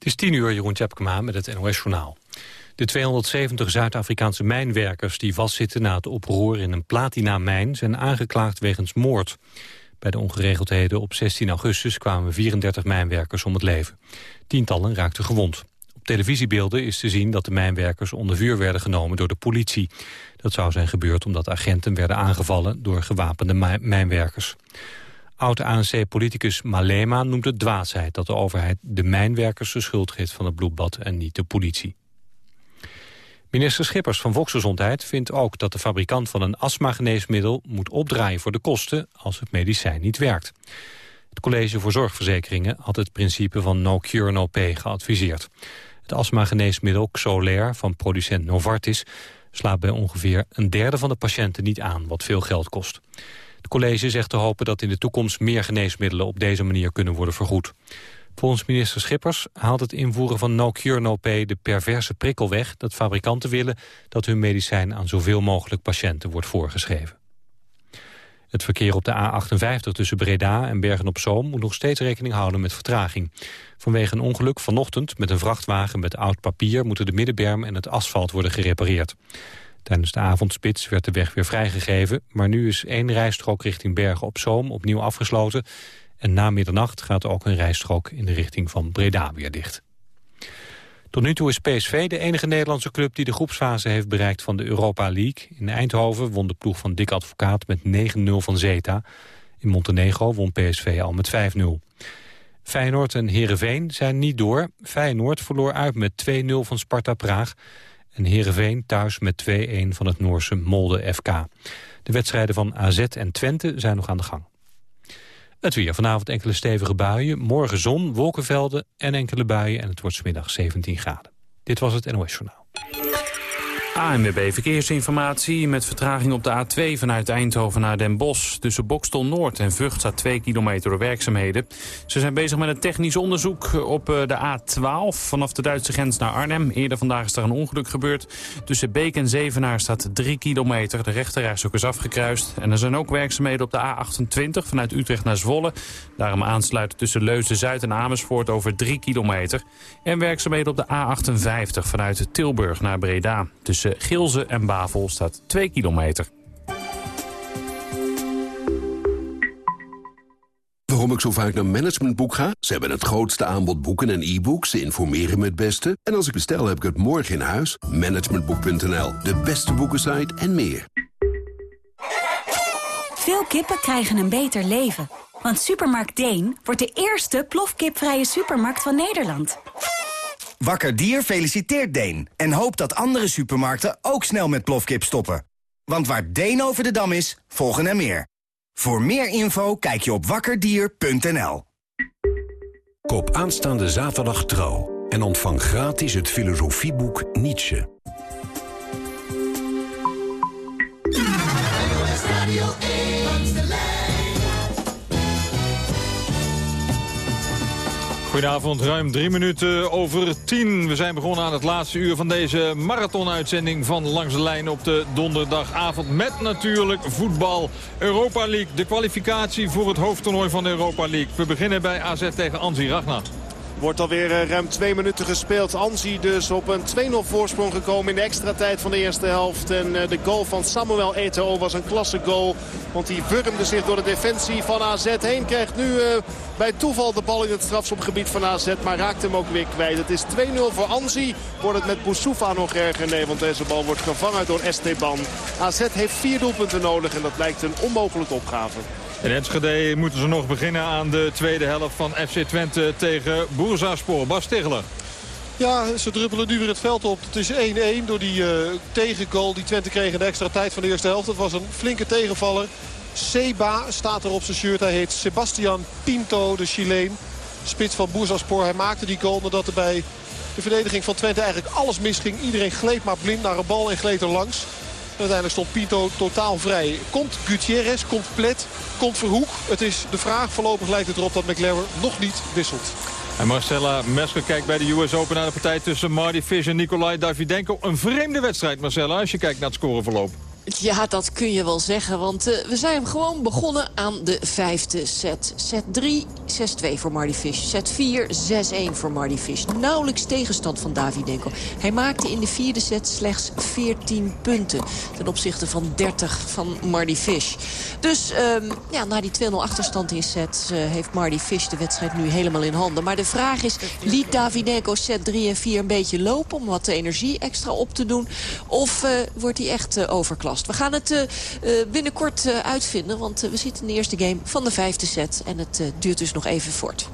Het is tien uur, Jeroen Tjepkema met het NOS-journaal. De 270 Zuid-Afrikaanse mijnwerkers die vastzitten na het oproer in een platina-mijn zijn aangeklaagd wegens moord. Bij de ongeregeldheden op 16 augustus kwamen 34 mijnwerkers om het leven. Tientallen raakten gewond. Op televisiebeelden is te zien dat de mijnwerkers onder vuur werden genomen door de politie. Dat zou zijn gebeurd omdat agenten werden aangevallen door gewapende mijnwerkers. Oud-ANC-politicus Malema noemt het dwaasheid dat de overheid de mijnwerkers de schuld geeft van het bloedbad en niet de politie. Minister Schippers van Volksgezondheid vindt ook dat de fabrikant van een astmageneesmiddel moet opdraaien voor de kosten als het medicijn niet werkt. Het College voor Zorgverzekeringen had het principe van no cure no pay geadviseerd. Het astmageneesmiddel Xolair van producent Novartis slaat bij ongeveer een derde van de patiënten niet aan, wat veel geld kost. College zegt te hopen dat in de toekomst meer geneesmiddelen op deze manier kunnen worden vergoed. Volgens minister Schippers haalt het invoeren van no cure no pay de perverse prikkel weg dat fabrikanten willen dat hun medicijn aan zoveel mogelijk patiënten wordt voorgeschreven. Het verkeer op de A58 tussen Breda en Bergen-op-Zoom moet nog steeds rekening houden met vertraging. Vanwege een ongeluk vanochtend met een vrachtwagen met oud papier moeten de middenberm en het asfalt worden gerepareerd. Tijdens de avondspits werd de weg weer vrijgegeven, maar nu is één rijstrook richting Bergen-op-Zoom opnieuw afgesloten en na middernacht gaat ook een rijstrook in de richting van Breda weer dicht. Tot nu toe is PSV de enige Nederlandse club die de groepsfase heeft bereikt van de Europa League. In Eindhoven won de ploeg van Dick Advocaat met 9-0 van Zeta. In Montenegro won PSV al met 5-0. Feyenoord en Heerenveen zijn niet door. Feyenoord verloor uit met 2-0 van Sparta Praag. En Heerenveen thuis met 2-1 van het Noorse Molde FK. De wedstrijden van AZ en Twente zijn nog aan de gang. Het weer. Vanavond enkele stevige buien. Morgen zon, wolkenvelden en enkele buien. En het wordt smiddag 17 graden. Dit was het NOS Journaal. ANWB Verkeersinformatie met vertraging op de A2 vanuit Eindhoven naar Den Bosch. Tussen Bokstel Noord en Vught staat 2 kilometer door werkzaamheden. Ze zijn bezig met een technisch onderzoek op eh, de A12 vanaf de Duitse grens naar Arnhem. Eerder vandaag is er een ongeluk gebeurd. Tussen Beek en Zevenaar staat 3 kilometer. De rechterrijstrook is afgekruist. En er zijn ook werkzaamheden op de A28 vanuit Utrecht naar Zwolle. Daarom aansluiten tussen Leusden-Zuid en Amersfoort over 3 kilometer. En werkzaamheden op de A58 vanuit Tilburg naar Breda. Tussen Gilze en Bavel staat 2 kilometer. Waarom ik zo vaak naar Managementboek ga? Ze hebben het grootste aanbod boeken en e-books. Ze informeren me het beste. En als ik bestel, heb ik het morgen in huis. Managementboek.nl, de beste boekensite en meer. Veel kippen krijgen een beter leven. Want Supermarkt Deen wordt de eerste plofkipvrije supermarkt van Nederland. Wakker Dier feliciteert Deen en hoopt dat andere supermarkten ook snel met plofkip stoppen. Want waar Deen over de dam is, volgen er meer. Voor meer info kijk je op wakkerdier.nl. Koop aanstaande zaterdag trouw en ontvang gratis het filosofieboek Nietzsche. Goedenavond, ruim drie minuten over tien. We zijn begonnen aan het laatste uur van deze marathonuitzending van Langs de Lijn op de donderdagavond. Met natuurlijk voetbal Europa League, de kwalificatie voor het hoofdtoernooi van de Europa League. We beginnen bij AZ tegen Anzi Ragnar. Wordt alweer eh, ruim twee minuten gespeeld. Anzi dus op een 2-0 voorsprong gekomen in de extra tijd van de eerste helft. En eh, de goal van Samuel Eto'o was een klasse goal. Want hij wurmde zich door de defensie van AZ heen. Krijgt nu eh, bij toeval de bal in het strafschopgebied van AZ. Maar raakt hem ook weer kwijt. Het is 2-0 voor Anzi. Wordt het met Boussoufa nog erger? Nee, want deze bal wordt gevangen door Esteban. AZ heeft vier doelpunten nodig en dat lijkt een onmogelijke opgave. In Enschede moeten ze nog beginnen aan de tweede helft van FC Twente tegen Boerzaspor. Bas Stigler. Ja, ze druppelen nu weer het veld op. Het is 1-1 door die uh, tegengoal die Twente kreeg in de extra tijd van de eerste helft. Dat was een flinke tegenvaller. Seba staat er op zijn shirt. Hij heet Sebastian Pinto, de Chileen. Spits van Boerzaspor. Hij maakte die goal nadat er bij de verdediging van Twente eigenlijk alles misging. Iedereen gleed maar blind naar een bal en gleed er langs. Uiteindelijk stond Pinto totaal vrij. Komt Gutierrez, komt komt Verhoek. Het is de vraag. Voorlopig lijkt het erop dat McLaren nog niet wisselt. En Marcella Mesker kijkt bij de US Open naar de partij tussen Marty Fish en Nikolai Davidenko. Een vreemde wedstrijd, Marcella, als je kijkt naar het scoreverloop. Ja, dat kun je wel zeggen, want uh, we zijn gewoon begonnen aan de vijfde set. Set 3, 6-2 voor Marty Fish. Set 4, 6-1 voor Marty Fish. Nauwelijks tegenstand van Davidenko. Hij maakte in de vierde set slechts 14 punten. Ten opzichte van 30 van Marty Fish. Dus um, ja, na die 2-0 achterstand in set uh, heeft Marty Fish de wedstrijd nu helemaal in handen. Maar de vraag is, liet Davidenko set 3 en 4 een beetje lopen... om wat energie extra op te doen? Of uh, wordt hij echt uh, We gaan het uh, binnenkort uh, uitvinden, want we zitten in de eerste game van de vijfde set. En het duurt dus nog even voort.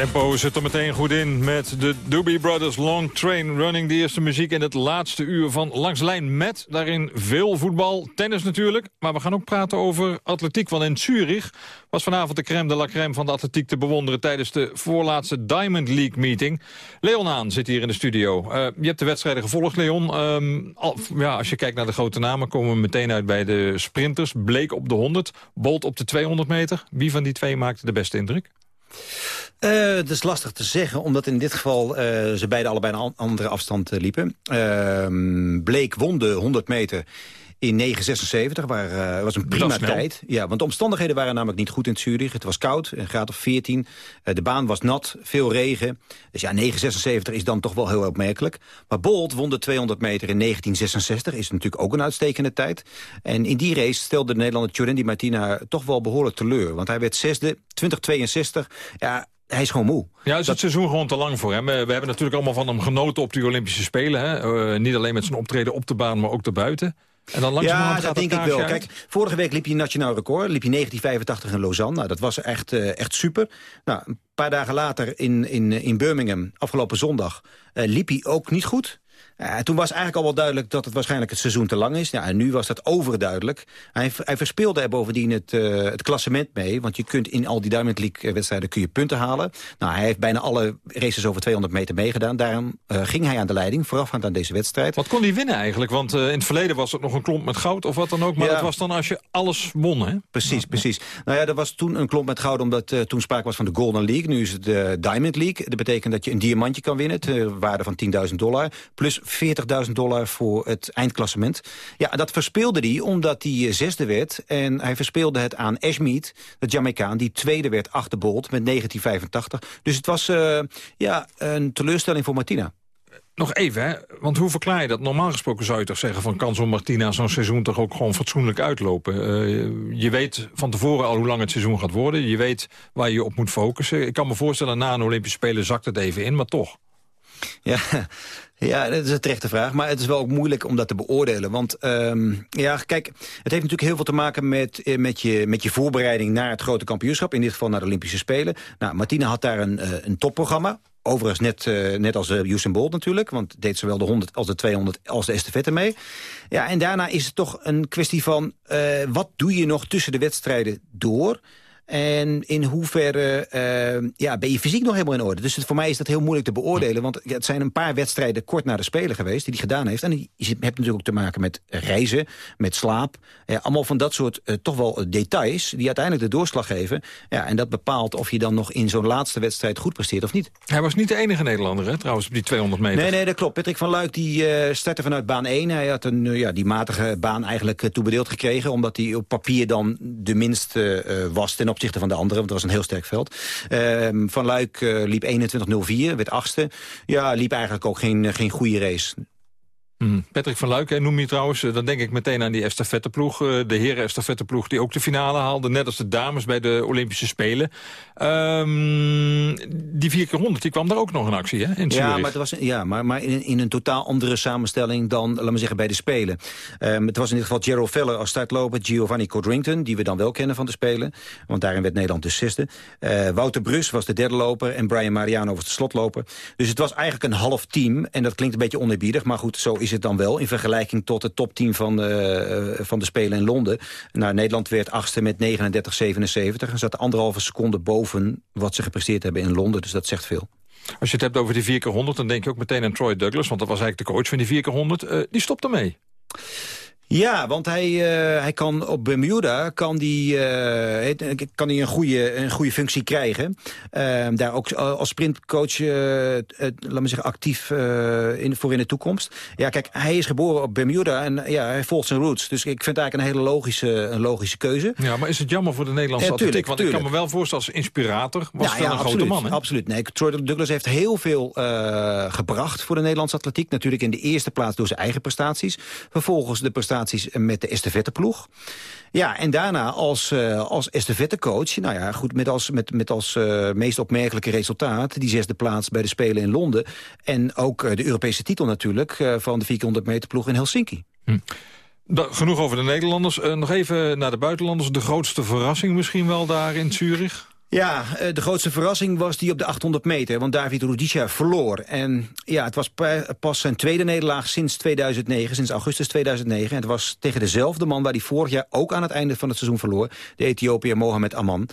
Tempo zit er meteen goed in met de Doobie Brothers Long Train Running. De eerste muziek in het laatste uur van Langs Lijn met daarin veel voetbal, tennis natuurlijk. Maar we gaan ook praten over atletiek, want in Zurich was vanavond de crème de la crème van de atletiek te bewonderen... tijdens de voorlaatste Diamond League meeting. Leon Haan zit hier in de studio. Uh, je hebt de wedstrijden gevolgd, Leon. Al, ja, als je kijkt naar de grote namen komen we meteen uit bij de sprinters. Bleek op de 100, Bolt op de 200 meter. Wie van die twee maakte de beste indruk? Uh, dat is lastig te zeggen, omdat in dit geval uh, ze beide allebei een andere afstand uh, liepen. Ehm, Bleek won de 100 meter in 9,76. Waar, was een prima tijd. Ja, want de omstandigheden waren namelijk niet goed in Zurich. Het was koud, een graad of 14. de baan was nat, veel regen. Dus ja, 9,76 is dan toch wel heel opmerkelijk. Maar Bolt won de 200 meter in 1966. Is natuurlijk ook een uitstekende tijd. En in die race stelde de Nederlander Tjorendi Martina toch wel behoorlijk teleur. Want hij werd zesde, 2062. Ja, hij is gewoon moe. Ja, is het seizoen gewoon te lang voor hem. We hebben natuurlijk allemaal van hem genoten op de Olympische Spelen. Hè? niet alleen met zijn optreden op de baan, maar ook daarbuiten. En dan ja, dat denk ik wel. Kijk, vorige week liep hij een nationaal record. Liep hij 1985 in Lausanne. Nou, dat was echt, uh, echt super. Nou, een paar dagen later in, in, in Birmingham, afgelopen zondag... Uh, liep hij ook niet goed. Uh, toen was eigenlijk al wel duidelijk dat het waarschijnlijk het seizoen te lang is. Ja, en nu was dat overduidelijk. Hij, hij verspeelde er bovendien het, uh, het klassement mee. Want je kunt in al die Diamond League wedstrijden kun je punten halen. Nou, hij heeft bijna alle races over 200 meter meegedaan. Daarom uh, ging hij aan de leiding, voorafgaand aan deze wedstrijd. Wat kon hij winnen eigenlijk? Want in het verleden was het nog een klomp met goud of wat dan ook. Maar ja. dat was dan als je alles won, hè? Precies, precies. Nou ja, er was toen een klomp met goud omdat toen sprake was van de Golden League. Nu is het de Diamond League. Dat betekent dat je een diamantje kan winnen, ter waarde van 10.000 dollar. Plus 40.000 dollar voor het eindklassement. Ja, dat verspeelde hij omdat hij eh, zesde werd. En hij verspeelde het aan Ashmead, de Jamaicaan... die tweede werd achter Bolt met 1985. Dus het was uh, ja, een teleurstelling voor Martina. Nog even, hè? want hoe verklaar je dat? Normaal gesproken zou je toch zeggen... van kan zo'n Martina zo'n seizoen toch ook gewoon fatsoenlijk uitlopen? Uh, je weet van tevoren al hoe lang het seizoen gaat worden. Je weet waar je op moet focussen. Ik kan me voorstellen, na een Olympische Spelen zakt het even in, maar toch. Ja, ja, dat is een terechte vraag. Maar het is wel ook moeilijk om dat te beoordelen. Want um, ja, kijk, het heeft natuurlijk heel veel te maken met, eh, met, je, met je voorbereiding naar het grote kampioenschap. In dit geval naar de Olympische Spelen. Nou, Martina had daar een, uh, een topprogramma. Overigens net, uh, net als uh, Usain Bolt natuurlijk. Want deed zowel de 100 als de 200 als de estafette mee. Ja, en daarna is het toch een kwestie van... Wat doe je nog tussen de wedstrijden door... En in hoeverre uh, ja, ben je fysiek nog helemaal in orde? Dus het, voor mij is dat heel moeilijk te beoordelen. Want het zijn een paar wedstrijden kort na de Spelen geweest... die hij gedaan heeft. En je hebt natuurlijk ook te maken met reizen, met slaap. Eh, allemaal van dat soort uh, toch wel details... die uiteindelijk de doorslag geven. Ja, en dat bepaalt of je dan nog in zo'n laatste wedstrijd goed presteert of niet. Hij was niet de enige Nederlander, hè, trouwens, op die 200 meter. Nee, nee, dat klopt. Patrick van Luik die, startte vanuit baan 1. Hij had een, ja, die matige baan eigenlijk toebedeeld gekregen... omdat hij op papier dan de minste was ten opzichte opzichte van de andere, want het was een heel sterk veld. Uh, van Luik uh, liep 21.04, werd achtste. Ja, liep eigenlijk ook geen, geen goede race. Hmm. Patrick van Luik noem je trouwens, eh, dan denk ik meteen aan die estafetteploeg. Eh, de heren estafetteploeg die ook de finale haalde. Net als de dames bij de Olympische Spelen. Um, die 4 keer 100 die kwam daar ook nog in actie hè, in ja, maar, het was, ja, maar, maar in, in een totaal andere samenstelling dan, laten we zeggen, bij de Spelen. Um, het was in ieder geval Gerald Veller als startloper. Giovanni Codrington, die we dan wel kennen van de Spelen. Want daarin werd Nederland de zesde. Uh, Wouter Brus was de derde loper. En Brian Mariano was de slotloper. Dus het was eigenlijk een half team. En dat klinkt een beetje oneerbiedig. Maar goed, zo is is het dan wel in vergelijking tot het topteam van, uh, van de Spelen in Londen. Nou, Nederland werd achtste met 39-77 en zat anderhalve seconde boven wat ze gepresteerd hebben in Londen. Dus dat zegt veel. Als je het hebt over die 4 keer 100 dan denk je ook meteen aan Troy Douglas, want dat was eigenlijk de coach van die 4 keer 100 uh, die stopt ermee. Ja, want hij, uh, hij kan op Bermuda kan die, uh, kan hij een, goede, een goede functie krijgen. Uh, daar ook als sprintcoach, laat me zeggen, actief in, voor in de toekomst. Ja, kijk, hij is geboren op Bermuda en ja, hij volgt zijn roots. Dus ik vind het eigenlijk een hele logische, een logische keuze. Ja, maar is het jammer voor de Nederlandse ja, atletiek? Want tuurlijk. ik kan me wel voorstellen als inspirator was ja, ja, een absoluut, grote man. Hè? Absoluut. Nee, Troy Douglas heeft heel veel gebracht voor de Nederlandse atletiek. Natuurlijk in de eerste plaats door zijn eigen prestaties. Vervolgens de prestaties met de estafetteploeg. Ja, en daarna als, uh, als estafettecoach, nou ja, goed, met als, met, met als uh, meest opmerkelijke resultaat... die zesde plaats bij de Spelen in Londen. En ook uh, de Europese titel natuurlijk van de 400 meter ploeg in Helsinki. Hm. genoeg over de Nederlanders. nog even naar de buitenlanders. De grootste verrassing misschien wel daar in Zurich? Ja, eh, de grootste verrassing was die op de 800 meter. Want David Rudisha verloor. En ja, het was pas zijn tweede nederlaag sinds 2009, sinds augustus 2009. En het was tegen dezelfde man waar hij vorig jaar ook aan het einde van het seizoen verloor. De Ethiopiër Mohamed Amman.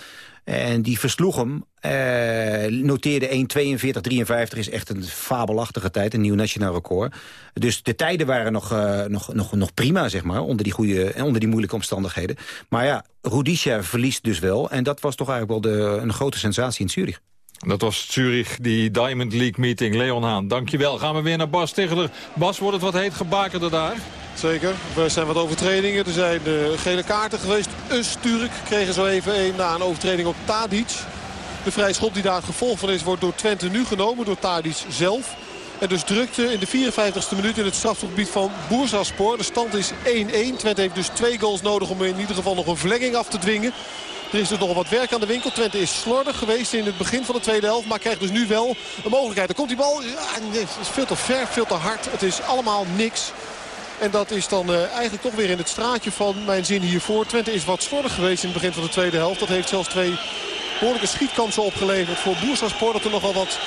En die versloeg hem. Eh, noteerde 1.42.53 is echt een fabelachtige tijd. Een nieuw nationaal record. Dus de tijden waren nog, uh, nog, nog, nog prima, zeg maar. Onder die, goede, onder die moeilijke omstandigheden. Maar ja, Rudisha verliest dus wel. En dat was toch eigenlijk wel de, een grote sensatie in Zurich. Dat was Zurich, die Diamond League meeting. Leon Haan, dankjewel. Gaan we weer naar Bas Tegeler. Bas, wordt het wat heet gebakerd daar? Zeker. Er zijn wat overtredingen. Er zijn uh, gele kaarten geweest. Usturk kregen zo even een na een overtreding op Tadic. De vrije schop die daar het gevolg van is wordt door Twente nu genomen. Door Tadic zelf. En dus drukte in de 54ste minuut in het strafgebied van Boersaspor. De stand is 1-1. Twente heeft dus twee goals nodig om in ieder geval nog een verlenging af te dwingen. Er is dus nog wat werk aan de winkel. Twente is slordig geweest in het begin van de tweede helft. Maar krijgt dus nu wel een mogelijkheid. Dan komt die bal. Ja, het is veel te ver, veel te hard. Het is allemaal niks. En dat is dan uh, eigenlijk toch weer in het straatje van mijn zin hiervoor. Twente is wat slordig geweest in het begin van de tweede helft. Dat heeft zelfs twee behoorlijke schietkansen opgeleverd voor Boersaspor. Dat er nog wel wat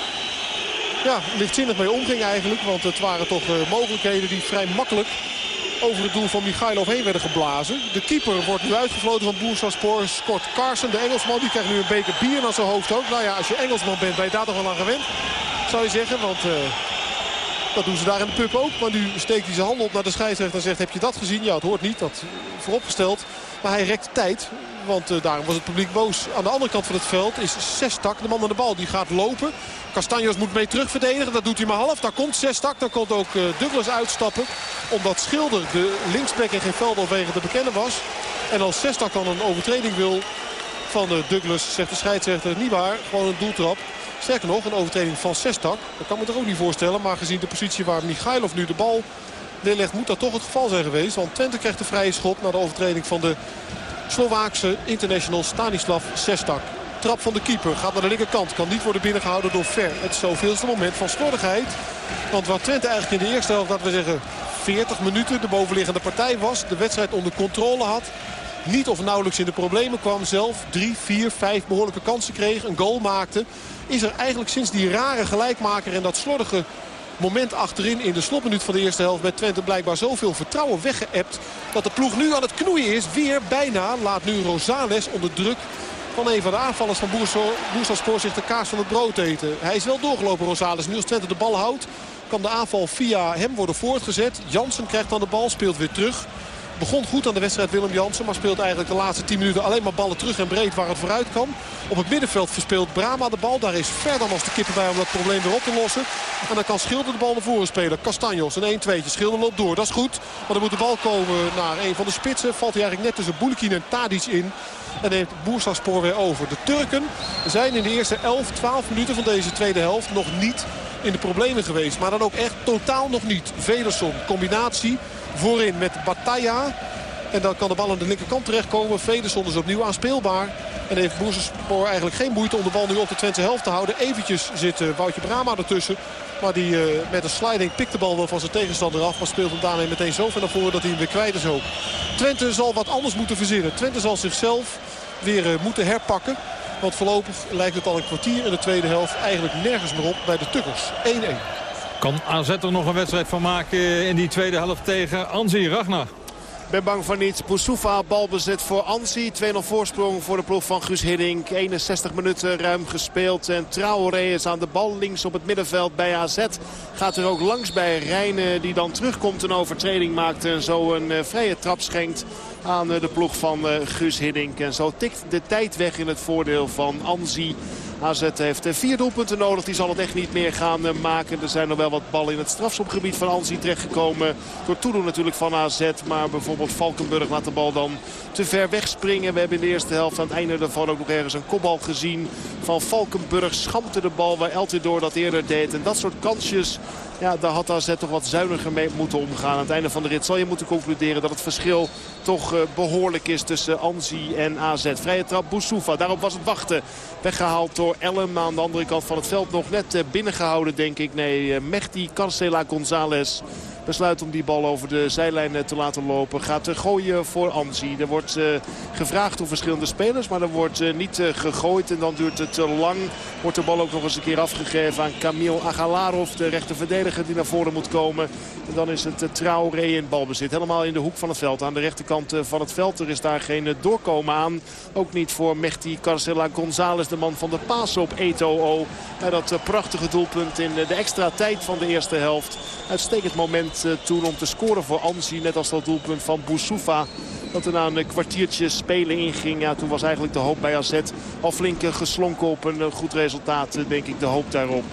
ja, lichtzinnig mee omging eigenlijk. Want het waren toch uh, mogelijkheden die vrij makkelijk over het doel van Michailov heen werden geblazen. De keeper wordt nu uitgefloten van Boersaspor. Scott Carson, de Engelsman, die krijgt nu een beker bier naar zijn hoofd ook. Nou ja, als je Engelsman bent, ben je daar toch wel aan gewend. Zou je zeggen, want... Uh, dat doen ze daar in de pub ook. Maar nu steekt hij zijn hand op naar de scheidsrechter en zegt... heb je dat gezien? Ja, het hoort niet. Dat vooropgesteld. Maar hij rekt tijd. Want uh, daarom was het publiek boos. Aan de andere kant van het veld is Sestak, de man aan de bal. Die gaat lopen. Castanjos moet mee terugverdedigen. Dat doet hij maar half. Daar komt Sestak. Daar komt ook uh, Douglas uitstappen. Omdat Schilder de linksback in geen veldoverwegen te bekennen was. En als Sestak dan een overtreding wil van uh, Douglas, zegt de scheidsrechter, niet waar. Gewoon een doeltrap. Sterker nog, een overtreding van Sestak. Dat kan me er ook niet voorstellen. Maar gezien de positie waar Michailov nu de bal neerlegt... moet dat toch het geval zijn geweest. Want Twente krijgt de vrije schot na de overtreding van de Slovaakse international Stanislav Sestak. Trap van de keeper gaat naar de linkerkant. Kan niet worden binnengehouden door Ver. Het zoveelste moment van slordigheid. Want waar Twente eigenlijk in de eerste helft, laten we zeggen 40 minuten de bovenliggende partij was. De wedstrijd onder controle had. Niet of nauwelijks in de problemen kwam zelf. Drie, vier, vijf behoorlijke kansen kreeg. Een goal maakte. Is er eigenlijk sinds die rare gelijkmaker en dat slordige moment achterin in de slotminuut van de eerste helft bij Twente blijkbaar zoveel vertrouwen weggeëpt. Dat de ploeg nu aan het knoeien is. Weer bijna laat nu Rosales onder druk van een van de aanvallers van Boersalspoor zich de kaas van het brood eten. Hij is wel doorgelopen Rosales. Nu als Twente de bal houdt kan de aanval via hem worden voortgezet. Jansen krijgt dan de bal, speelt weer terug. Begon goed aan de wedstrijd Willem Jansen. Maar speelt eigenlijk de laatste 10 minuten alleen maar ballen terug en breed waar het vooruit kan. Op het middenveld verspeelt Brama de bal. Daar is verder als de kippen bij om dat probleem weer op te lossen. En dan kan Schilder de bal naar voren spelen. Castanjos een 1-2'tje. Schilder loopt door. Dat is goed. Maar dan moet de bal komen naar een van de spitsen. Valt hij eigenlijk net tussen Boelikin en Tadic in. En neemt Boersaspoor weer over. De Turken zijn in de eerste 11, 12 minuten van deze tweede helft nog niet in de problemen geweest. Maar dan ook echt totaal nog niet. Vederson, combinatie voorin met Bataya. En dan kan de bal aan de linkerkant terechtkomen. Vederson is opnieuw aanspeelbaar. En heeft Boersenspoor eigenlijk geen moeite om de bal nu op de Twente helft te houden. Eventjes zit uh, Woutje Brama ertussen. Maar die uh, met een sliding pikt de bal wel van zijn tegenstander af. Maar speelt hem daarmee meteen zo ver naar voren dat hij hem weer kwijt is ook. Twente zal wat anders moeten verzinnen. Twente zal zichzelf weer uh, moeten herpakken. Want voorlopig lijkt het al een kwartier in de tweede helft eigenlijk nergens meer op bij de Tukkers. 1-1. Kan AZ er nog een wedstrijd van maken in die tweede helft tegen Anzi Ragnar? ben bang van niet. Boussoufa balbezit voor Ansi. 2-0 voorsprong voor de ploeg van Guus Hiddink. 61 minuten ruim gespeeld. En Traoré is aan de bal links op het middenveld bij AZ. Gaat er ook langs bij Rijnen die dan terugkomt. Een overtreding maakt en zo een uh, vrije trap schenkt aan uh, de ploeg van uh, Guus Hiddink. En zo tikt de tijd weg in het voordeel van Ansi. AZ heeft vier doelpunten nodig. Die zal het echt niet meer gaan maken. Er zijn nog wel wat ballen in het strafschopgebied van Ansi terechtgekomen. Door toedoen natuurlijk van AZ. Maar bijvoorbeeld Valkenburg laat de bal dan te ver wegspringen. We hebben in de eerste helft aan het einde daarvan ook nog ergens een kopbal gezien. Van Valkenburg schampte de bal waar Eltidoor dat eerder deed. En dat soort kansjes ja, daar had AZ toch wat zuiniger mee moeten omgaan. Aan het einde van de rit zal je moeten concluderen dat het verschil toch uh, behoorlijk is tussen Anzi en AZ. Vrije trap Boussoufa, daarop was het wachten. Weggehaald door Ellen aan de andere kant van het veld. Nog net uh, binnengehouden denk ik. Nee, uh, Mechti Carcela González besluit om die bal over de zijlijn eh, te laten lopen. Gaat eh, gooien voor Anzi. Er wordt eh, gevraagd door verschillende spelers. Maar er wordt niet gegooid. En dan duurt het te lang. Wordt de bal ook nog eens een keer afgegeven aan Kamil Agalarov. De rechterverdediger die naar voren moet komen. En dan is het Traoré in balbezit. Helemaal in de hoek van het veld. Aan de rechterkant van het veld. Er is daar geen doorkomen aan. Ook niet voor Mechti Carcela González. De man van de paas op Eto'o. Dat prachtige doelpunt in de extra tijd van de eerste helft. Uitstekend moment eh, toen om te scoren voor Anzi. Net als dat doelpunt van Boussoufa. Dat er na een kwartiertje spelen inging. Ja, toen was eigenlijk de hoop bij AZ al flink eh, geslonken op een eh, goed resultaat. Denk ik de hoop daarop.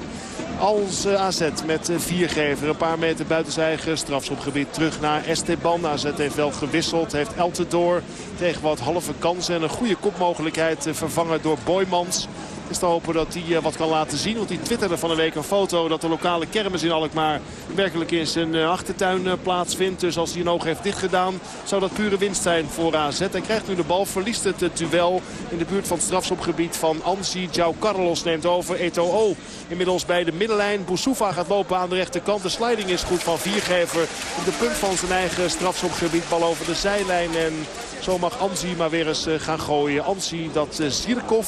Als AZ met viergever een paar meter buiten zijn eigen strafschopgebied terug naar Esteban. AZ heeft wel gewisseld, heeft Eltendoor tegen wat halve kansen en een goede kopmogelijkheid vervangen door Boymans. Is te hopen dat hij wat kan laten zien. Want hij twitterde van een week een foto dat de lokale kermis in Alkmaar werkelijk in zijn achtertuin plaatsvindt. Dus als hij een oog heeft dichtgedaan zou dat pure winst zijn voor AZ. Hij krijgt nu de bal, verliest het duel in de buurt van het strafschopgebied van Ansi. Jouw Carlos neemt over. Eto'o inmiddels bij de middenlijn. Boussoufa gaat lopen aan de rechterkant. De sliding is goed van Viergever op de punt van zijn eigen strafschopgebied. Bal over de zijlijn en zo mag Ansi maar weer eens gaan gooien. Ansi dat Zirkov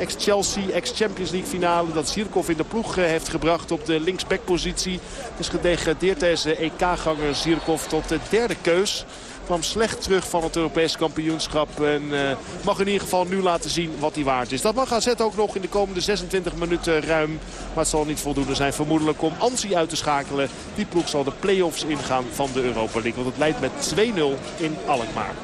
ex-Chelsea, ex-Champions League finale. Dat Zirkov in de ploeg heeft gebracht op de linksbackpositie. is gedegradeerd deze EK-ganger Zirkov tot de derde keus kwam slecht terug van het Europees kampioenschap. En uh, mag in ieder geval nu laten zien wat hij waard is. Dat mag AZ ook nog in de komende 26 minuten ruim. Maar het zal niet voldoende zijn vermoedelijk om Ansi uit te schakelen. Die ploeg zal de play-offs ingaan van de Europa League. Want het leidt met 2-0 in Alkmaar.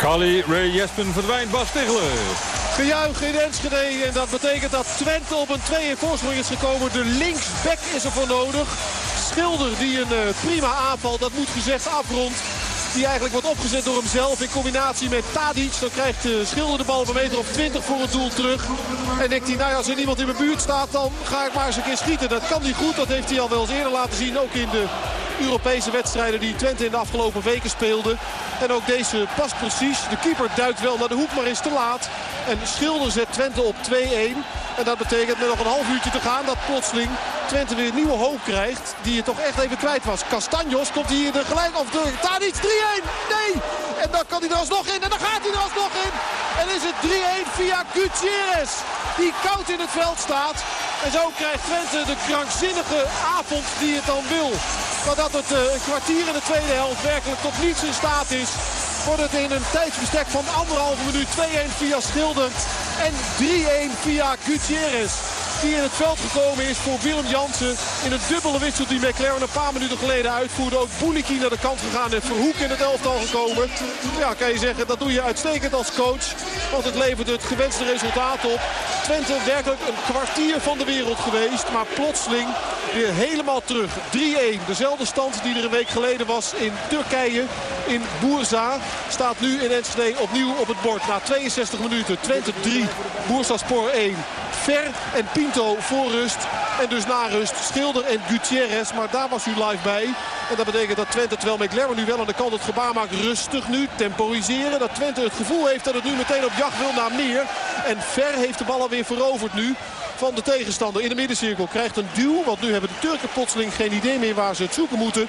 Kali Ray Jespen verdwijnt Bas. Gejuich in Enschede en dat betekent dat Twente op een 2 in voorsprong is gekomen. De linksback is er voor nodig. Schilder die een eh, prima aanval, dat moet gezegd, afrondt. Die eigenlijk wordt opgezet door hemzelf in combinatie met Tadic. Dan krijgt uh, Schilder de bal op een meter of 20 voor het doel terug. En denkt hij, nou als er niemand in mijn buurt staat, dan ga ik maar eens een keer schieten. Dat kan niet goed, dat heeft hij al wel eens eerder laten zien. Ook in de Europese wedstrijden die Twente in de afgelopen weken speelde. En ook deze past precies. De keeper duikt wel naar de hoek, maar is te laat. En Schilder zet Twente op 2-1. En dat betekent met nog een half uurtje te gaan dat plotseling Twente weer nieuwe hoop krijgt. Die je toch echt even kwijt was. Castanjos komt hier de gelijk. Of de Tadic 3-1. Nee. En dan kan hij er alsnog in. En dan gaat hij er alsnog in. En is het 3-1 via Gutierrez. Die koud in het veld staat. En zo krijgt Twente de krankzinnige avond die het dan wil. Maar dat het uh, een kwartier in de tweede helft werkelijk tot niets in staat is. Wordt het in een tijdsbestek van anderhalve minuut 2-1 via Schilder. En 3-1 via Gutierrez die in het veld gekomen is voor Willem Jansen. In een dubbele wissel die McLaren een paar minuten geleden uitvoerde. Ook Boeliki naar de kant gegaan en Verhoek in het elftal gekomen. Ja, kan je zeggen, dat doe je uitstekend als coach. Want het levert het gewenste resultaat op. Twente werkelijk een kwartier van de wereld geweest. Maar plotseling weer helemaal terug. 3-1. Dezelfde stand die er een week geleden was in Turkije. In Boerza staat nu in Enschede opnieuw op het bord. Na 62 minuten. Twente 3. Boerza Spoor 1. Ver en Pinto voor rust. En dus na rust Schilder en Gutierrez. Maar daar was u live bij. En dat betekent dat Twente, terwijl McLaren nu wel aan de kant het gebaar maakt. Rustig nu, temporiseren. Dat Twente het gevoel heeft dat het nu meteen op jacht wil naar meer. En Ver heeft de bal alweer veroverd nu van de tegenstander in de middencirkel. Krijgt een duw, want nu hebben de Turken plotseling geen idee meer waar ze het zoeken moeten.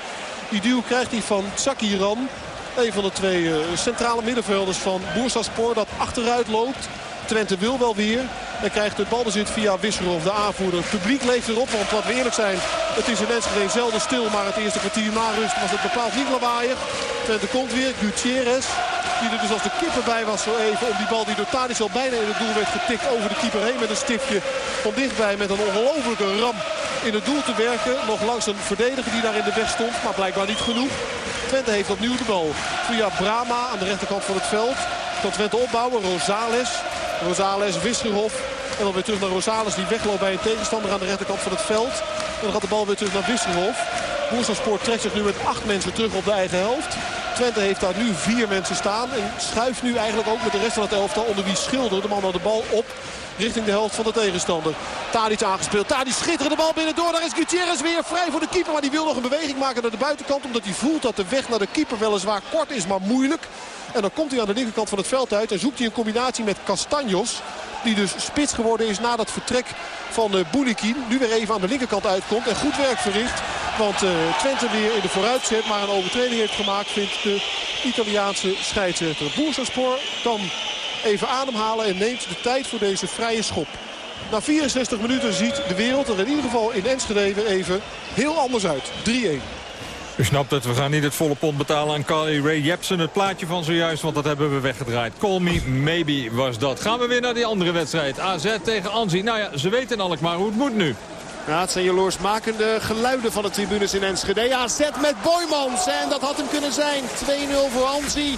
Die duw krijgt hij van Tsakiran. Een van de twee uh, centrale middenvelders van Boersaspor dat achteruit loopt. Twente wil wel weer. En krijgt het balbezit via Wisserov, de aanvoerder. Het publiek leeft erop, want wat we eerlijk zijn... het is in Enschede zelden stil, maar het eerste kwartier na rust was het bepaald niet lawaaiig. Twente komt weer, Gutierrez. Die er dus als de keeper bij was zo even om die bal die door Tadic al bijna in het doel werd getikt over de keeper heen met een stiftje van dichtbij met een ongelofelijke ram in het doel te werken. Nog langs een verdediger die daar in de weg stond, maar blijkbaar niet genoeg. Twente heeft opnieuw de bal via Brama aan de rechterkant van het veld. Kan Twente opbouwen, Rosales. Rosales, Wisgerhof. En dan weer terug naar Rosales die wegloopt bij een tegenstander aan de rechterkant van het veld. En dan gaat de bal weer terug naar Wisgerhof. Boersasport trekt zich nu met acht mensen terug op de eigen helft. Twente heeft daar nu vier mensen staan. En schuift nu eigenlijk ook met de rest van het elftal onder wie Schilder de man aan de bal op. Richting de helft van de tegenstander. Tadic aangespeeld. Tadic schitterende bal binnendoor. Daar is Gutierrez weer vrij voor de keeper. Maar die wil nog een beweging maken naar de buitenkant. Omdat hij voelt dat de weg naar de keeper weliswaar kort is, maar moeilijk. En dan komt hij aan de linkerkant van het veld uit. En zoekt hij een combinatie met Castanjos. Die dus spits geworden is na dat vertrek van uh. Nu weer even aan de linkerkant uitkomt. En goed werk verricht. Want uh, Twente weer in de vooruitzet. Maar een overtreding heeft gemaakt vindt de Italiaanse scheidsrechter. Boersaspoor kan even ademhalen en neemt de tijd voor deze vrije schop. Na 64 minuten ziet de wereld er in ieder geval in Enschede even heel anders uit. 3-1. U snapt het, we gaan niet het volle pond betalen aan Carly Ray Jepsen. Het plaatje van zojuist, want dat hebben we weggedraaid. Call me, maybe was dat. Gaan we weer naar die andere wedstrijd. AZ tegen Anzi. Nou ja, ze weten in maar hoe het moet nu. Ja, het zijn jaloersmakende geluiden van de tribunes in Enschede. AZ met Boymans en dat had hem kunnen zijn. 2-0 voor Anzi.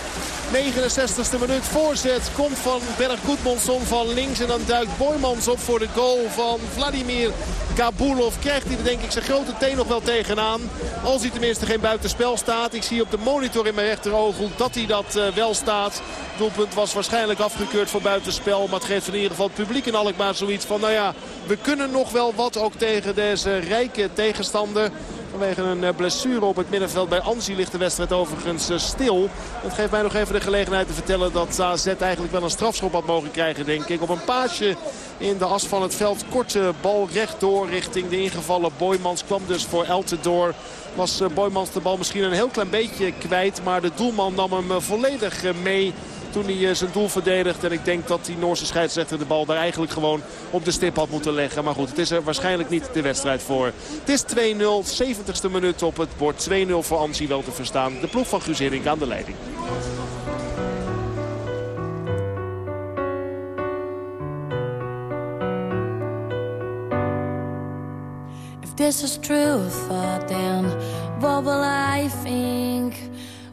69e minuut voorzet komt van Berg Goedmondson van links. En dan duikt Boymans op voor de goal van Vladimir Gabulov. Krijgt hij er denk ik zijn grote teen nog wel tegenaan. Als hij tenminste geen buitenspel staat. Ik zie op de monitor in mijn rechteroogel dat hij dat uh, wel staat. Doelpunt was waarschijnlijk afgekeurd voor buitenspel. Maar het geeft in ieder geval het publiek in Alkmaar zoiets van... nou ja, we kunnen nog wel wat ook tegen deze rijke tegenstander. Vanwege een eh, blessure op het middenveld bij Anzi ligt de wedstrijd overigens eh, stil. Dat geeft mij nog even de gelegenheid te vertellen dat AZ eigenlijk wel een strafschop had mogen krijgen denk ik. Op een paasje in de as van het veld. Korte bal rechtdoor richting de ingevallen Boymans. Kwam dus voor Eltendoor. Was eh, Boymans de bal misschien een heel klein beetje kwijt. Maar de doelman nam hem volledig mee toen hij eh, zijn doel verdedigt. En ik denk dat die Noorse scheidsrechter de bal daar eigenlijk gewoon op de stip had moeten leggen. Maar goed, het is er waarschijnlijk niet de wedstrijd voor. Het is 2-0, 70ste minuut op het bord. 2-0 voor Ansi wel te verstaan. De ploeg van Guus Hiddink aan de leiding. If this is true thought then what will I think?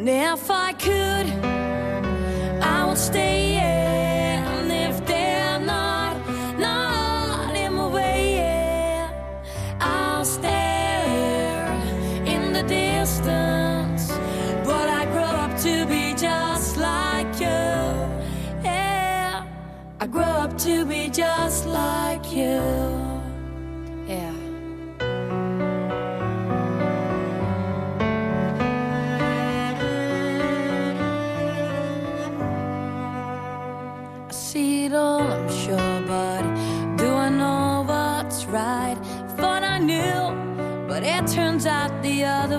And if I could, I would stay.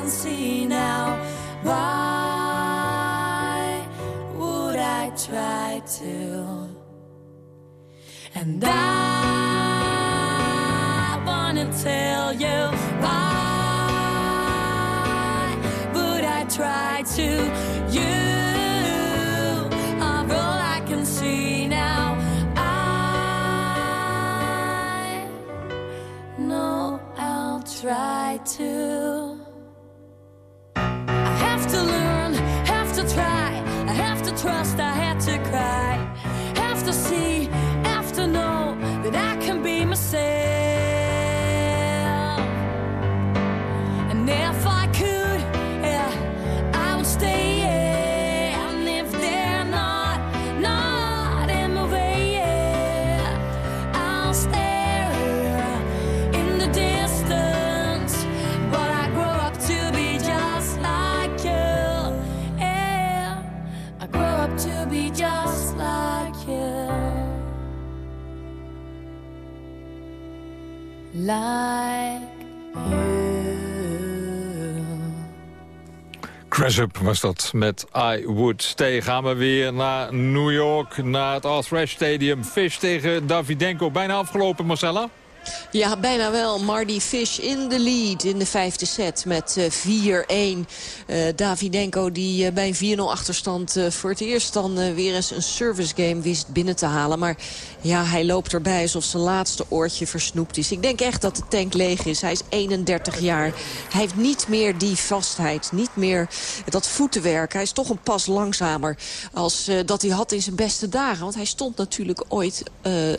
can see now. Why would I try to? And I wanna tell you I had to cry, have to see, Crash-up was dat met I Would Stay. Gaan we weer naar New York, naar het All Stadium. Fish tegen Davidenko. Bijna afgelopen, Marcella. Ja, bijna wel. Marty Fish in de lead in de vijfde set met 4-1. Uh, Davidenko die uh, bij een 4-0 achterstand uh, voor het eerst dan weer eens een service game wist binnen te halen. Maar ja, hij loopt erbij alsof zijn laatste oortje versnoept is. Ik denk echt dat de tank leeg is. Hij is 31 jaar. Hij heeft niet meer die vastheid. Niet meer dat voetenwerk. Hij is toch een pas langzamer als dat hij had in zijn beste dagen. Want hij stond natuurlijk ooit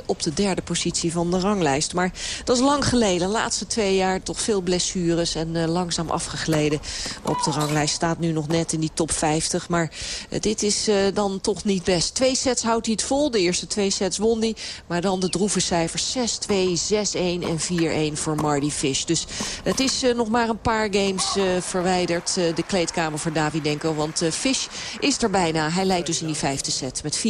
op de derde positie van de ranglijst. Maar dat is lang geleden. De laatste twee jaar toch veel blessures en uh, langzaam afgegleden. Op de ranglijst staat nu nog net in die top 50. Maar uh, dit is uh, dan toch niet best. Twee sets houdt hij het vol. De eerste twee sets won hij. Maar dan de droeve cijfers 6-2, 6-1 en 4-1 voor Marty Fish. Dus het is nog maar een paar games verwijderd. de kleedkamer voor Davidenko. Want Fish is er bijna. Hij leidt dus in die vijfde set met 4-1.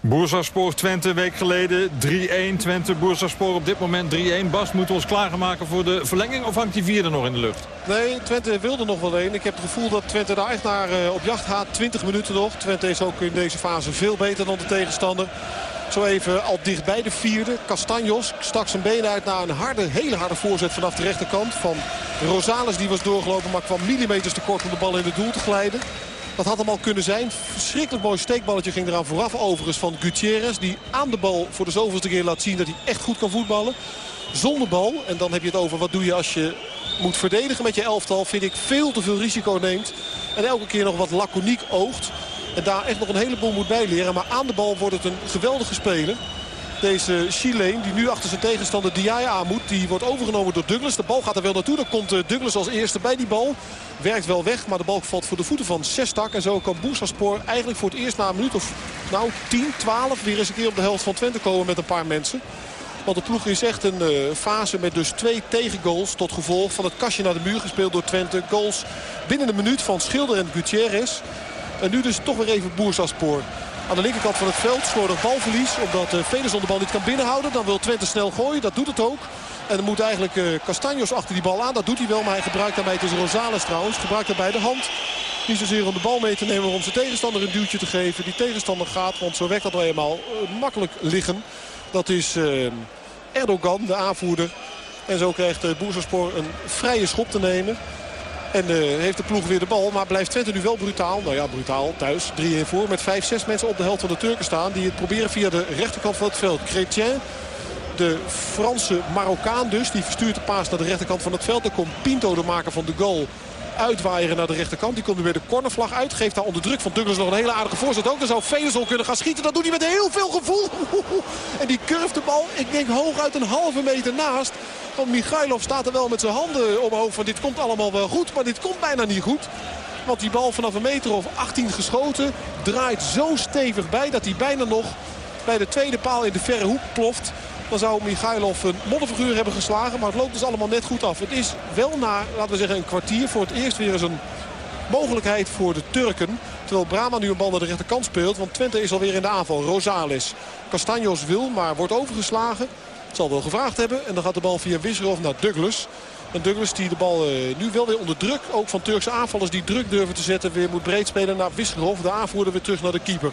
Boersaspoor Twente, week geleden 3-1. Twente, Boersaspoor op dit moment 3-1. Bas, moeten we ons klaarmaken voor de verlenging of hangt die vierde nog in de lucht? Nee, Twente wilde nog wel één. Ik heb het gevoel dat Twente daar echt naar uh, op jacht gaat. 20 minuten nog. Twente is ook in deze fase veel beter dan de tegenstander. Zo even al dicht bij de vierde. Castanjos stak zijn benen uit naar een harde, hele harde voorzet vanaf de rechterkant. Van Rosales die was doorgelopen maar kwam millimeters tekort om de bal in het doel te glijden. Dat had hem al kunnen zijn. Verschrikkelijk mooi steekballetje ging eraan vooraf overigens van Gutierrez. Die aan de bal voor de zoveelste keer laat zien dat hij echt goed kan voetballen. Zonder bal. En dan heb je het over wat doe je als je moet verdedigen met je elftal. Vind ik veel te veel risico neemt. En elke keer nog wat laconiek oogt. En daar echt nog een heleboel moet bijleren. Maar aan de bal wordt het een geweldige speler. Deze Chileen die nu achter zijn tegenstander Diaye aan moet. Die wordt overgenomen door Douglas. De bal gaat er wel naartoe. Dan komt eh, Douglas als eerste bij die bal. Werkt wel weg, maar de bal valt voor de voeten van Sestak. En zo kan Boersaspoor eigenlijk voor het eerst na een minuut of nou 10, 12 weer eens een keer op de helft van Twente komen met een paar mensen. Want de ploeg is echt een uh, fase met dus twee tegengoals tot gevolg van het kastje naar de muur gespeeld door Twente. Goals binnen een minuut van Schilder en Gutierrez. En nu dus toch weer even Boersaspoor. Aan de linkerkant van het veld slordig balverlies. Omdat uh, Vederson de bal niet kan binnenhouden. Dan wil Twente snel gooien. Dat doet het ook. En dan moet eigenlijk uh, Castanjos achter die bal aan. Dat doet hij wel, maar hij gebruikt daarmee, het is Rosales trouwens, gebruikt daarbij de hand. Niet zozeer om de bal mee te nemen, maar om zijn tegenstander een duwtje te geven. Die tegenstander gaat, want zo werkt dat wel eenmaal, uh, makkelijk liggen. Dat is Erdogan, de aanvoerder. En zo krijgt Boezerspoor een vrije schop te nemen. En uh, heeft de ploeg weer de bal. Maar blijft Twente nu wel brutaal. Nou ja, brutaal. Thuis 3-1 voor. Met 5, 6 mensen op de helft van de Turken staan. Die het proberen via de rechterkant van het veld. Chrétien de Franse Marokkaan dus. Die verstuurt de paas naar de rechterkant van het veld. Dan komt Pinto, de maker van de goal, uitwaaieren naar de rechterkant. Die komt nu weer de cornervlag uit. Geeft daar onder druk van Douglas nog een hele aardige voorzet ook. Dan zou Velesol kunnen gaan schieten. Dat doet hij met heel veel gevoel. En die curft de bal, ik denk hooguit een halve meter naast. Want Michailov staat er wel met zijn handen omhoog van dit komt allemaal wel goed. Maar dit komt bijna niet goed. Want die bal vanaf een meter of 18 geschoten draait zo stevig bij dat hij bijna nog bij de tweede paal in de verre hoek ploft. Dan zou Michailov een modderfiguur hebben geslagen. Maar het loopt dus allemaal net goed af. Het is wel na, laten we zeggen, een kwartier voor het eerst weer eens een mogelijkheid voor de Turken. Terwijl Brama nu een bal naar de rechterkant speelt. Want Twente is alweer in de aanval. Rosales. Castanjos wil, maar wordt overgeslagen. Het zal wel gevraagd hebben. En dan gaat de bal via Wisserov naar Douglas. En Douglas die de bal uh, nu wel weer onder druk, ook van Turkse aanvallers die druk durven te zetten, weer moet breed spelen naar Wisserov. De aanvoerder weer terug naar de keeper.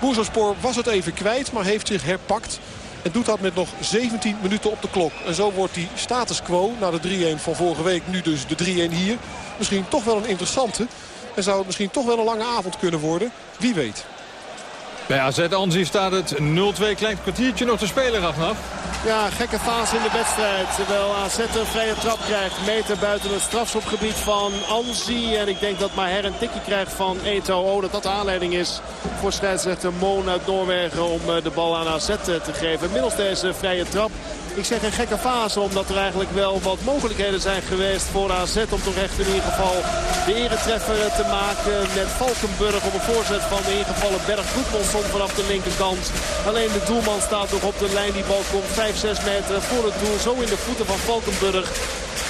Boezerspoor was het even kwijt, maar heeft zich herpakt. En doet dat met nog 17 minuten op de klok. En zo wordt die status quo na de 3-1 van vorige week, nu dus de 3-1 hier. Misschien toch wel een interessante. En zou het misschien toch wel een lange avond kunnen worden. Wie weet. Bij AZ Anzi staat het 0-2. Klein kwartiertje nog te spelen, Ragnar. Ja, gekke fase in de wedstrijd. Terwijl AZ een vrije trap krijgt. Meter buiten het strafschopgebied van Anzi. En ik denk dat Maher een tikje krijgt van Eto'o. Dat dat de aanleiding is voor scheidsrechter Moon uit Noorwegen om de bal aan AZ te geven. Middels deze vrije trap ik zeg een gekke fase, omdat er eigenlijk wel wat mogelijkheden zijn geweest voor AZ... om toch echt in ieder geval de eretreffer te maken met Valkenburg... op een voorzet van de ingevallen Berg Vanaf de linkerkant. Alleen de doelman staat nog op de lijn. Die bal komt 5, 6 meter voor het doel. Zo in de voeten van Valkenburg.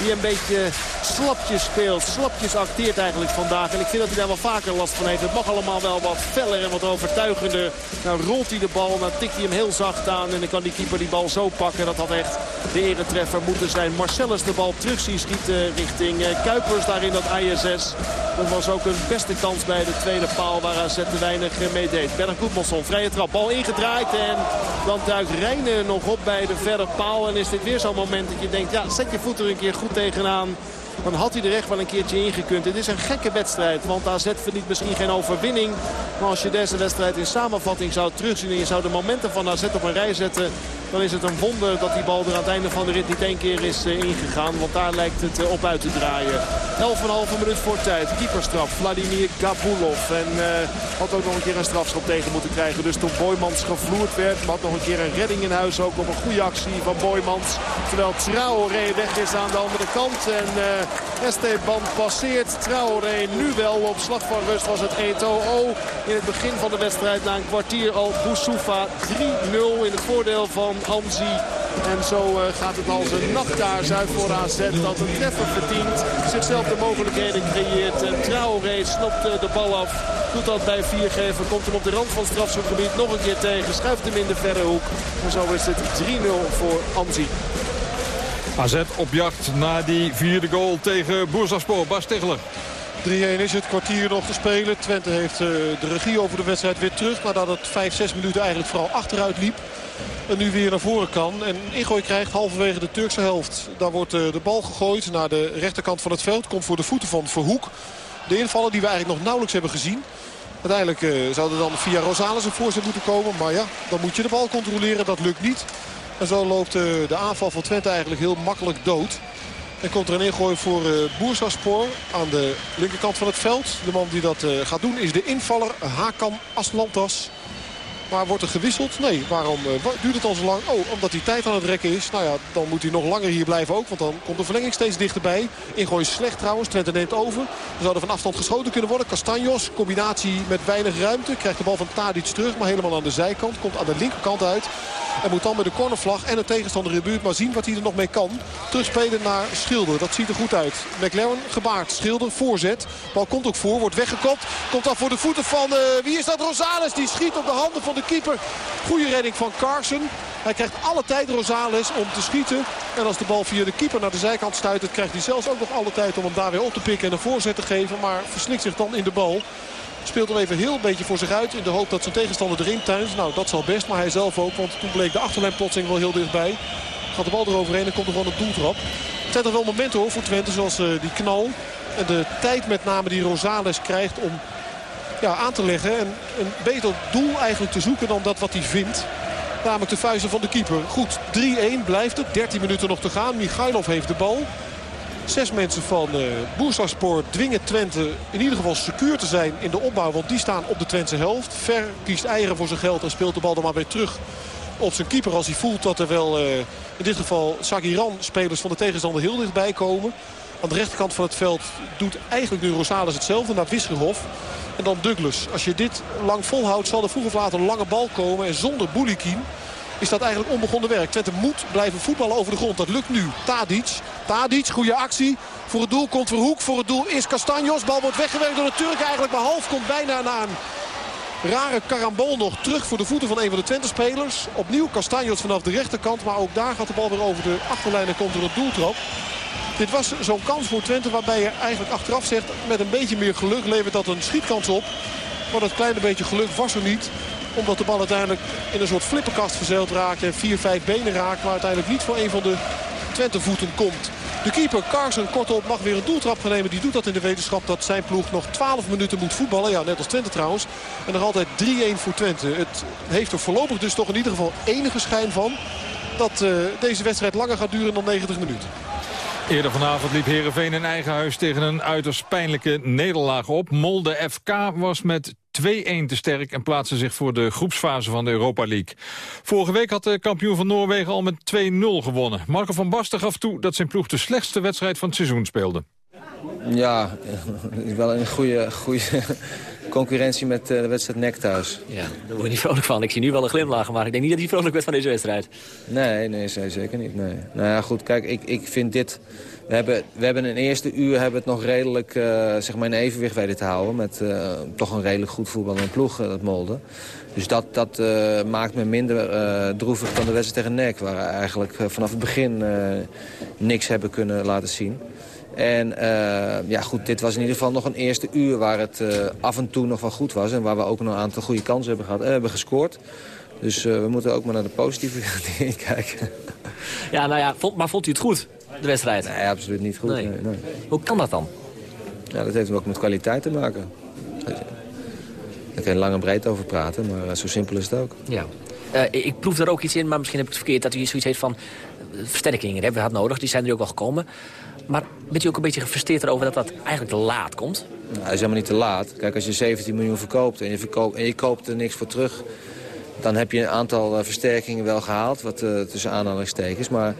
Die een beetje slapjes speelt. Slapjes acteert eigenlijk vandaag. En ik vind dat hij daar wel vaker last van heeft. Het mag allemaal wel wat feller en wat overtuigender. Nou rolt hij de bal, dan tikt hij hem heel zacht aan. En dan kan die keeper die bal zo pakken. Dat had echt de eretreffer moeten zijn. Marcellus de bal terug zien schieten richting eh, Kuipers daar in dat ISS. Dat was ook een beste kans bij de tweede paal waar AZ te weinig mee deed. Bernd Goedmanson, vrije trap, bal ingedraaid. En dan duikt Rijnen nog op bij de verder paal. En is dit weer zo'n moment dat je denkt, ja, zet je voet er een keer goed tegenaan. Dan had hij er echt wel een keertje ingekund. Het is een gekke wedstrijd, want AZ verdient misschien geen overwinning. Maar als je deze wedstrijd in samenvatting zou terugzien... en je zou de momenten van AZ op een rij zetten dan is het een wonder dat die bal er aan het einde van de rit niet één keer is eh, ingegaan. Want daar lijkt het eh, op uit te draaien. 11,5 minuut voor tijd. Keeperstraf. Vladimir Gabulov. En uh, had ook nog een keer een strafschop tegen moeten krijgen. Dus toen Boymans gevloerd werd. Had nog een keer een redding in huis. Ook op een goede actie van Boymans. Terwijl Traoré weg is aan de andere kant. En Esteban passeert. Traoré nu wel op slag van rust was het 1-0. In het begin van de wedstrijd na een kwartier al Boussoufa 3-0 in het voordeel van Anzi. En zo uh, gaat het als een nachtkaars uit voor AZ dat een treffer verdient. Zichzelf de mogelijkheden creëert. Traoré snopt uh, de bal af. Doet dat bij viergever. Komt hem op de rand van het strafschopgebied nog een keer tegen. Schuift hem in de verre hoek. En zo is het 3-0 voor Anzi. AZ op jacht na die vierde goal tegen Boersaspoor. Bas Tegeler. 3-1 is het kwartier nog te spelen. Twente heeft uh, de regie over de wedstrijd weer terug. Nadat het 5-6 minuten eigenlijk vooral achteruit liep. En nu weer naar voren kan. En ingooi krijgt halverwege de Turkse helft. Daar wordt uh, de bal gegooid naar de rechterkant van het veld. Komt voor de voeten van Verhoek. De invallen die we eigenlijk nog nauwelijks hebben gezien. Uiteindelijk uh, zou er dan via Rosales een voorzet moeten komen. Maar ja, dan moet je de bal controleren. Dat lukt niet. En zo loopt uh, de aanval van Twente eigenlijk heel makkelijk dood. En komt er een ingooi voor uh, Boersaspoor aan de linkerkant van het veld. De man die dat uh, gaat doen is de invaller Hakan Aslantas. Maar wordt er gewisseld? Nee. Waarom uh, duurt het al zo lang? Oh, omdat hij tijd aan het rekken is. Nou ja, dan moet hij nog langer hier blijven ook. Want dan komt de verlenging steeds dichterbij. Ingooi slecht trouwens. Twente neemt over. Er zou er van afstand geschoten kunnen worden. Castanjos, combinatie met weinig ruimte. Krijgt de bal van Tadic terug. Maar helemaal aan de zijkant. Komt aan de linkerkant uit. En moet dan met de cornervlag en de tegenstander in de buurt maar zien wat hij er nog mee kan. Terugspelen naar Schilder. Dat ziet er goed uit. McLaren gebaard. Schilder voorzet. Bal komt ook voor. Wordt weggekopt. Komt dan voor de voeten van... Uh, wie is dat? Rosales. Die schiet op de handen van de keeper. Goede redding van Carson. Hij krijgt alle tijd Rosales om te schieten. En als de bal via de keeper naar de zijkant stuit... krijgt hij zelfs ook nog alle tijd om hem daar weer op te pikken en een voorzet te geven. Maar verslikt zich dan in de bal. Speelt hem even heel beetje voor zich uit. In de hoop dat zijn tegenstander erin tuint. Nou, dat zal best. Maar hij zelf ook. Want toen bleek de achterlijn wel heel dichtbij. Gaat de bal eroverheen en komt er gewoon een doeltrap. Het zijn er wel momenten hoor voor Twente. Zoals uh, die knal. En de tijd met name die Rosales krijgt om aan te leggen. En een beter doel eigenlijk te zoeken dan dat wat hij vindt. Namelijk de vuisten van de keeper. Goed, 3-1 blijft het. 13 minuten nog te gaan. Michailov heeft de bal. Zes mensen van uh, dwingen Twente in ieder geval secuur te zijn in de opbouw. Want die staan op de Twentse helft. Ver kiest eieren voor zijn geld en speelt de bal dan maar weer terug op zijn keeper. Als hij voelt dat er wel uh, in dit geval Sagiran spelers van de tegenstander heel dichtbij komen. Aan de rechterkant van het veld doet eigenlijk nu Rosales hetzelfde naar Wisgerhof. En dan Douglas. Als je dit lang volhoudt zal er vroeg of een lange bal komen. En zonder Boulikin is dat eigenlijk onbegonnen werk. Twente moet blijven voetballen over de grond. Dat lukt nu. Tadic. Tadic, goede actie. Voor het doel komt Verhoek. Voor het doel is Castanjos. Bal wordt weggewerkt door de Turk eigenlijk. Maar half komt bijna na een rare karambol nog terug voor de voeten van een van de Twente-spelers. Opnieuw Castanjos vanaf de rechterkant. Maar ook daar gaat de bal weer over de achterlijn en komt er een doeltrap. Dit was zo'n kans voor Twente waarbij je eigenlijk achteraf zegt... met een beetje meer geluk levert dat een schietkans op. Maar dat kleine beetje geluk was er niet omdat de bal uiteindelijk in een soort flipperkast verzeild raakt. En vier, vijf benen raakt. Maar uiteindelijk niet voor een van de Twente voeten komt. De keeper Carson kortop mag weer een doeltrap gaan nemen. Die doet dat in de wetenschap dat zijn ploeg nog 12 minuten moet voetballen. Ja, net als Twente trouwens. En nog altijd 3-1 voor Twente. Het heeft er voorlopig dus toch in ieder geval enige schijn van... dat uh, deze wedstrijd langer gaat duren dan 90 minuten. Eerder vanavond liep Heerenveen in eigen huis tegen een uiterst pijnlijke nederlaag op. Molde FK was met 2-1 te sterk en plaatste zich voor de groepsfase van de Europa League. Vorige week had de kampioen van Noorwegen al met 2-0 gewonnen. Marco van Basten gaf toe dat zijn ploeg de slechtste wedstrijd van het seizoen speelde. Ja, wel een goede, goede concurrentie met de wedstrijd NEC thuis. Ja, daar word je niet vrolijk van. Ik zie nu wel een glimlach, maar ik denk niet dat hij vrolijk bent van deze wedstrijd. Nee, nee, zeker niet. Nee. Nou ja, goed, kijk, ik, ik vind dit... We hebben, we hebben een eerste uur hebben het nog redelijk uh, zeg maar in evenwicht weten te houden. Met uh, toch een redelijk goed voetballende ploeg, uh, dat Molde. Dus dat, dat maakt me minder droevig dan de wedstrijd tegen NEC. Waar we eigenlijk vanaf het begin niks hebben kunnen laten zien. En ja, goed, dit was in ieder geval nog een eerste uur waar het af en toe nog wel goed was. En waar we ook nog een aantal goede kansen hebben gehad en hebben gescoord. Dus we moeten ook maar naar de positieve dingen kijken. Ja, nou ja, vond, maar vond u het goed? de wedstrijd? Nee, absoluut niet goed. Nee. Nee, Hoe kan dat dan? Ja, dat heeft ook met kwaliteit te maken. Daar kan je lang en breed over praten, maar eh, zo simpel is het ook. Ja. Ik proef er ook iets in, maar misschien heb ik het verkeerd... dat u zoiets heeft van versterkingen hebben we had nodig. Die zijn er ook wel gekomen. Maar bent u ook een beetje gefrustreerd erover dat dat eigenlijk te laat komt? Nou, dat is helemaal niet te laat. Kijk, als je 17 miljoen verkoopt en je, en je koopt er niks voor terug dan heb je een aantal uh, versterkingen wel gehaald, wat uh, tussen aanhalingstekens. Maar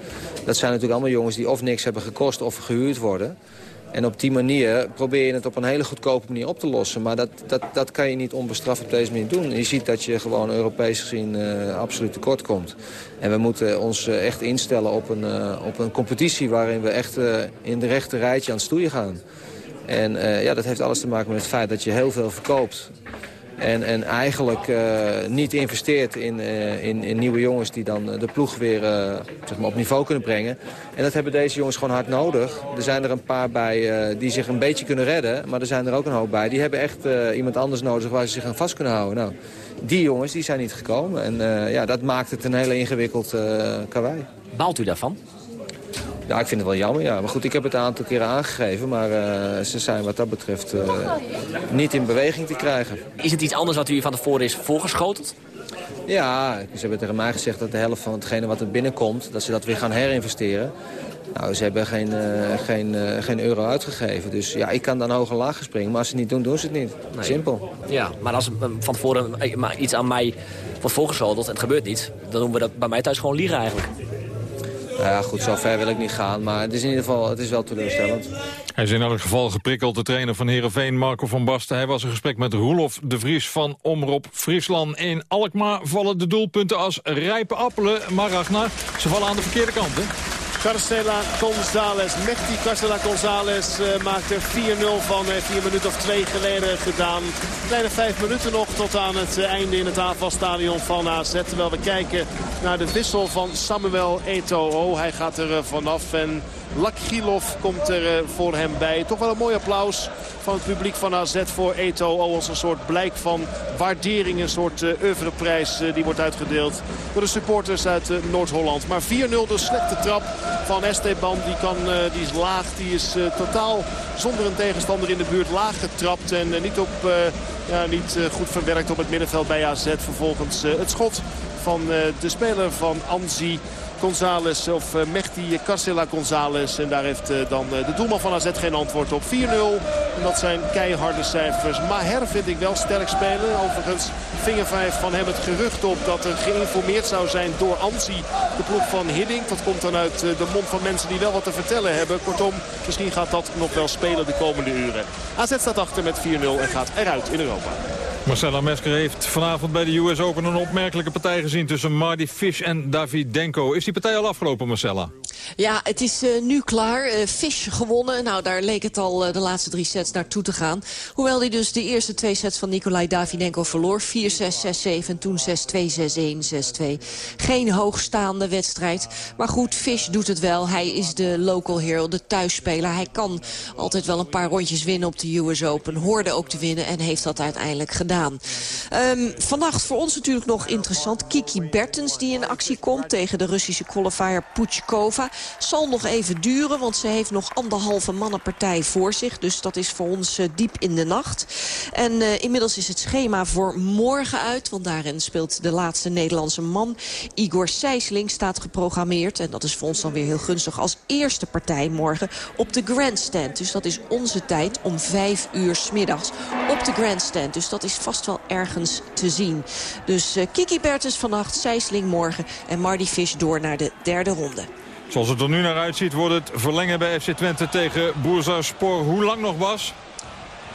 dat zijn natuurlijk allemaal jongens die of niks hebben gekost of gehuurd worden. En op die manier probeer je het op een hele goedkope manier op te lossen. Maar dat, dat, dat kan je niet onbestraft op deze manier doen. Je ziet dat je gewoon Europees gezien uh, absoluut tekort komt. En we moeten ons echt instellen op een, op een competitie... waarin we echt in de rechte rijtje aan het stoeien gaan. En ja, dat heeft alles te maken met het feit dat je heel veel verkoopt. En, en eigenlijk uh, niet investeert in, uh, in, in, nieuwe jongens die dan de ploeg weer uh, zeg maar op niveau kunnen brengen. En dat hebben deze jongens gewoon hard nodig. Er zijn er een paar bij die zich een beetje kunnen redden. Maar er zijn er ook een hoop bij. Die hebben echt iemand anders nodig waar ze zich aan vast kunnen houden. Nou, die jongens die zijn niet gekomen. En ja, dat maakt het een hele ingewikkeld karwei. Baalt u daarvan? Ja, ik vind het wel jammer, ja. Maar goed, ik heb het een aantal keren aangegeven. Maar uh, ze zijn wat dat betreft uh, niet in beweging te krijgen. Is het iets anders wat u van tevoren is voorgeschoteld? Ja, ze hebben tegen mij gezegd dat de helft van hetgene wat er binnenkomt... dat ze dat weer gaan herinvesteren. Nou, ze hebben geen, uh, geen, geen euro uitgegeven. Dus ja, ik kan dan hoog en laag springen. Maar als ze het niet doen, doen ze het niet. Nee. Simpel. Ja, maar als van tevoren iets aan mij wordt voorgeschoteld en het gebeurt niet... dan doen we dat bij mij thuis gewoon liegen eigenlijk. Nou ja, goed, zo ver wil ik niet gaan. Maar het is in ieder geval het is wel teleurstellend. Hij is in elk geval geprikkeld, de trainer van Heerenveen, Marco van Basten. Hij was in gesprek met Roelof de Vries van Omroep Friesland. In Alkmaar vallen de doelpunten als rijpe appelen. Maar Ragnar, ze vallen aan de verkeerde kant, hè? Carcela González, Mechti Carcela González uh, maakt er 4-0 van. Heeft vier minuten of twee geleden gedaan. Kleine vijf minuten nog tot aan het uh, einde in het aanvalstadion van AZ. Terwijl we kijken naar de wissel van Samuel Eto'o. Hij gaat er vanaf en Lakgilov komt er voor hem bij. Toch wel een mooi applaus van het publiek van AZ voor Eto'o. Als een soort blijk van waardering. Een soort uh, oeuvreprijs uh, die wordt uitgedeeld door de supporters uit Noord-Holland. Maar 4-0 de slechte trap van Esteban. Die, kan, die is laag. Die is totaal zonder een tegenstander in de buurt laag getrapt. En niet, op, ja, niet goed verwerkt op het middenveld bij AZ. Vervolgens het schot van de speler van Anzi. González of uh, Mechti Carcela González. En daar heeft uh, dan uh, de doelman van AZ geen antwoord op. 4-0. En dat zijn keiharde cijfers. Maher vind ik wel sterk spelen. Overigens ving vijf van hem het gerucht op dat er geïnformeerd zou zijn door Ansi. De ploeg van Hiddink. Dat komt dan uit de mond van mensen die wel wat te vertellen hebben. Kortom, misschien gaat dat nog wel spelen de komende uren. AZ staat achter met 4-0 en gaat eruit in Europa. Marcella Mesker heeft vanavond bij de US Open een opmerkelijke partij gezien tussen Marty Fish en David Denko. Is die partij al afgelopen, Marcella? Ja, het is uh, nu klaar. Uh, Fish gewonnen. Nou, daar leek het al uh, de laatste drie sets naartoe te gaan. Hoewel hij dus de eerste twee sets van Nikolai Davidenko verloor. 4-6, 6-7 en toen 6-2, 6-1, 6-2. Geen hoogstaande wedstrijd. Maar goed, Fish doet het wel. Hij is de local hero, de thuisspeler. Hij kan altijd wel een paar rondjes winnen op de US Open. Hoorde ook te winnen en heeft dat uiteindelijk gedaan. Um, vannacht voor ons natuurlijk nog interessant. Kiki Bertens die in actie komt tegen de Russische qualifier Puchkova. Zal nog even duren, want ze heeft nog anderhalve mannenpartij voor zich. Dus dat is voor ons uh, diep in de nacht. En uh, inmiddels is het schema voor morgen uit. Want daarin speelt de laatste Nederlandse man. Igor Sijsling staat geprogrammeerd. En dat is voor ons dan weer heel gunstig als eerste partij morgen op de Grandstand. Dus dat is onze tijd om vijf uur smiddags op de Grandstand. Dus dat is vast wel ergens te zien. Dus uh, Kiki Bertens vannacht, Sijsling morgen en Marty Fish door naar de derde ronde. Zoals het er nu naar uitziet wordt het verlengen bij FC Twente tegen Spoor. Hoe lang nog was?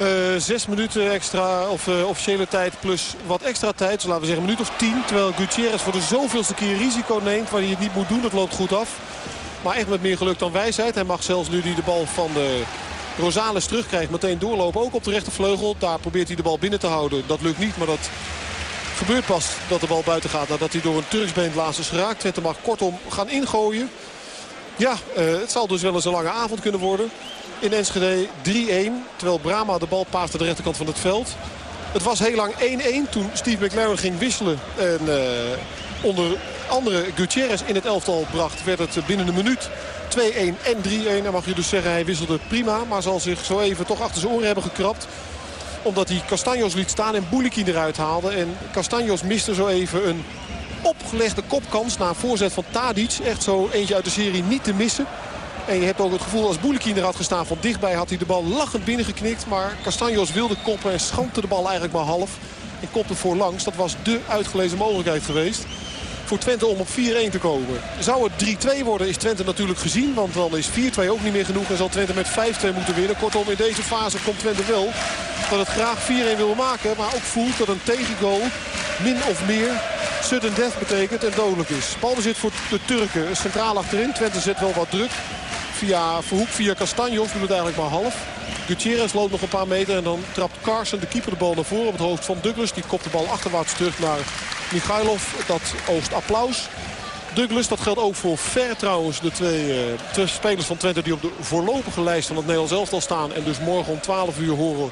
Uh, zes minuten extra, of uh, officiële tijd plus wat extra tijd. Dus laten we zeggen een minuut of tien. Terwijl Gutierrez voor de zoveelste keer risico neemt waar hij het niet moet doen. Dat loopt goed af. Maar echt met meer geluk dan wijsheid. Hij mag zelfs nu die de bal van de Rosales terugkrijgt meteen doorlopen. Ook op de rechtervleugel. Daar probeert hij de bal binnen te houden. Dat lukt niet, maar dat gebeurt pas dat de bal buiten gaat. Nadat hij door een Turksbeen laatst is geraakt. Twente mag kortom gaan ingooien. Ja, uh, het zal dus wel eens een lange avond kunnen worden. In Enschede 3-1. Terwijl Brama de bal aan de rechterkant van het veld. Het was heel lang 1-1 toen Steve McLaren ging wisselen. En uh, onder andere Gutierrez in het elftal bracht. Werd het binnen een minuut 2-1 en 3-1. Dan mag je dus zeggen hij wisselde prima. Maar zal zich zo even toch achter zijn oren hebben gekrapt omdat hij Castanjos liet staan en Bouliki eruit haalde. En Castanjos miste zo even een opgelegde kopkans na voorzet van Tadic. Echt zo eentje uit de serie niet te missen. En je hebt ook het gevoel als Bouliki er had gestaan van dichtbij had hij de bal lachend binnengeknikt. Maar Castanjos wilde koppen en schampte de bal eigenlijk maar half. En kopte voorlangs. Dat was de uitgelezen mogelijkheid geweest voor Twente om op 4-1 te komen. Zou het 3-2 worden is Twente natuurlijk gezien. Want dan is 4-2 ook niet meer genoeg. En zal Twente met 5-2 moeten winnen. Kortom in deze fase komt Twente wel dat het graag 4-1 wil maken. Maar ook voelt dat een tegengoal min of meer sudden death betekent en dodelijk is. Balbezit voor de Turken. Centraal achterin. Twente zet wel wat druk. Via Verhoek, via Castanjos doet het eigenlijk maar half. Gutierrez loopt nog een paar meter en dan trapt Carson de keeper de bal naar voren op het hoofd van Douglas. Die kopt de bal achterwaarts terug naar Michailov. Dat oogst applaus. Douglas, dat geldt ook voor Ver trouwens. De twee, uh, twee, spelers van Twente die op de voorlopige lijst van het Nederlands elftal staan. En dus morgen om 12 uur horen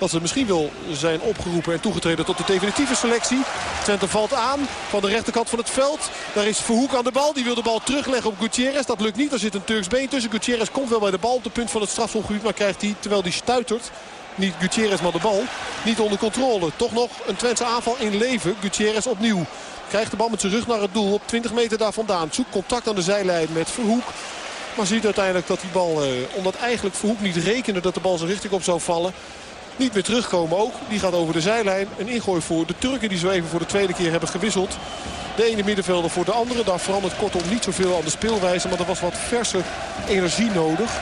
dat ze misschien wel zijn opgeroepen en toegetreden tot de definitieve selectie. Twente valt aan van de rechterkant van het veld. Daar is Verhoek aan de bal. Die wil de bal terugleggen op Gutierrez. Dat lukt niet. Er zit een Turks been tussen. Gutierrez komt wel bij de bal op de punt van het strafschopgebied. Maar krijgt hij, terwijl hij stuitert, niet Gutierrez maar de bal, niet onder controle. Toch nog een Twentse aanval in leven. Gutierrez opnieuw. Krijgt de bal met zijn rug naar het doel op 20 meter daar vandaan. Zoekt contact aan de zijlijn met Verhoek. Maar ziet uiteindelijk dat die bal, eh, omdat eigenlijk Verhoek niet rekende dat de bal zijn richting op zou vallen niet meer terugkomen ook. Die gaat over de zijlijn. Een ingooi voor de Turken die zo even voor de tweede keer hebben gewisseld. De ene middenvelder voor de andere. Daar verandert kortom niet zoveel aan de speelwijze. Maar er was wat verse energie nodig.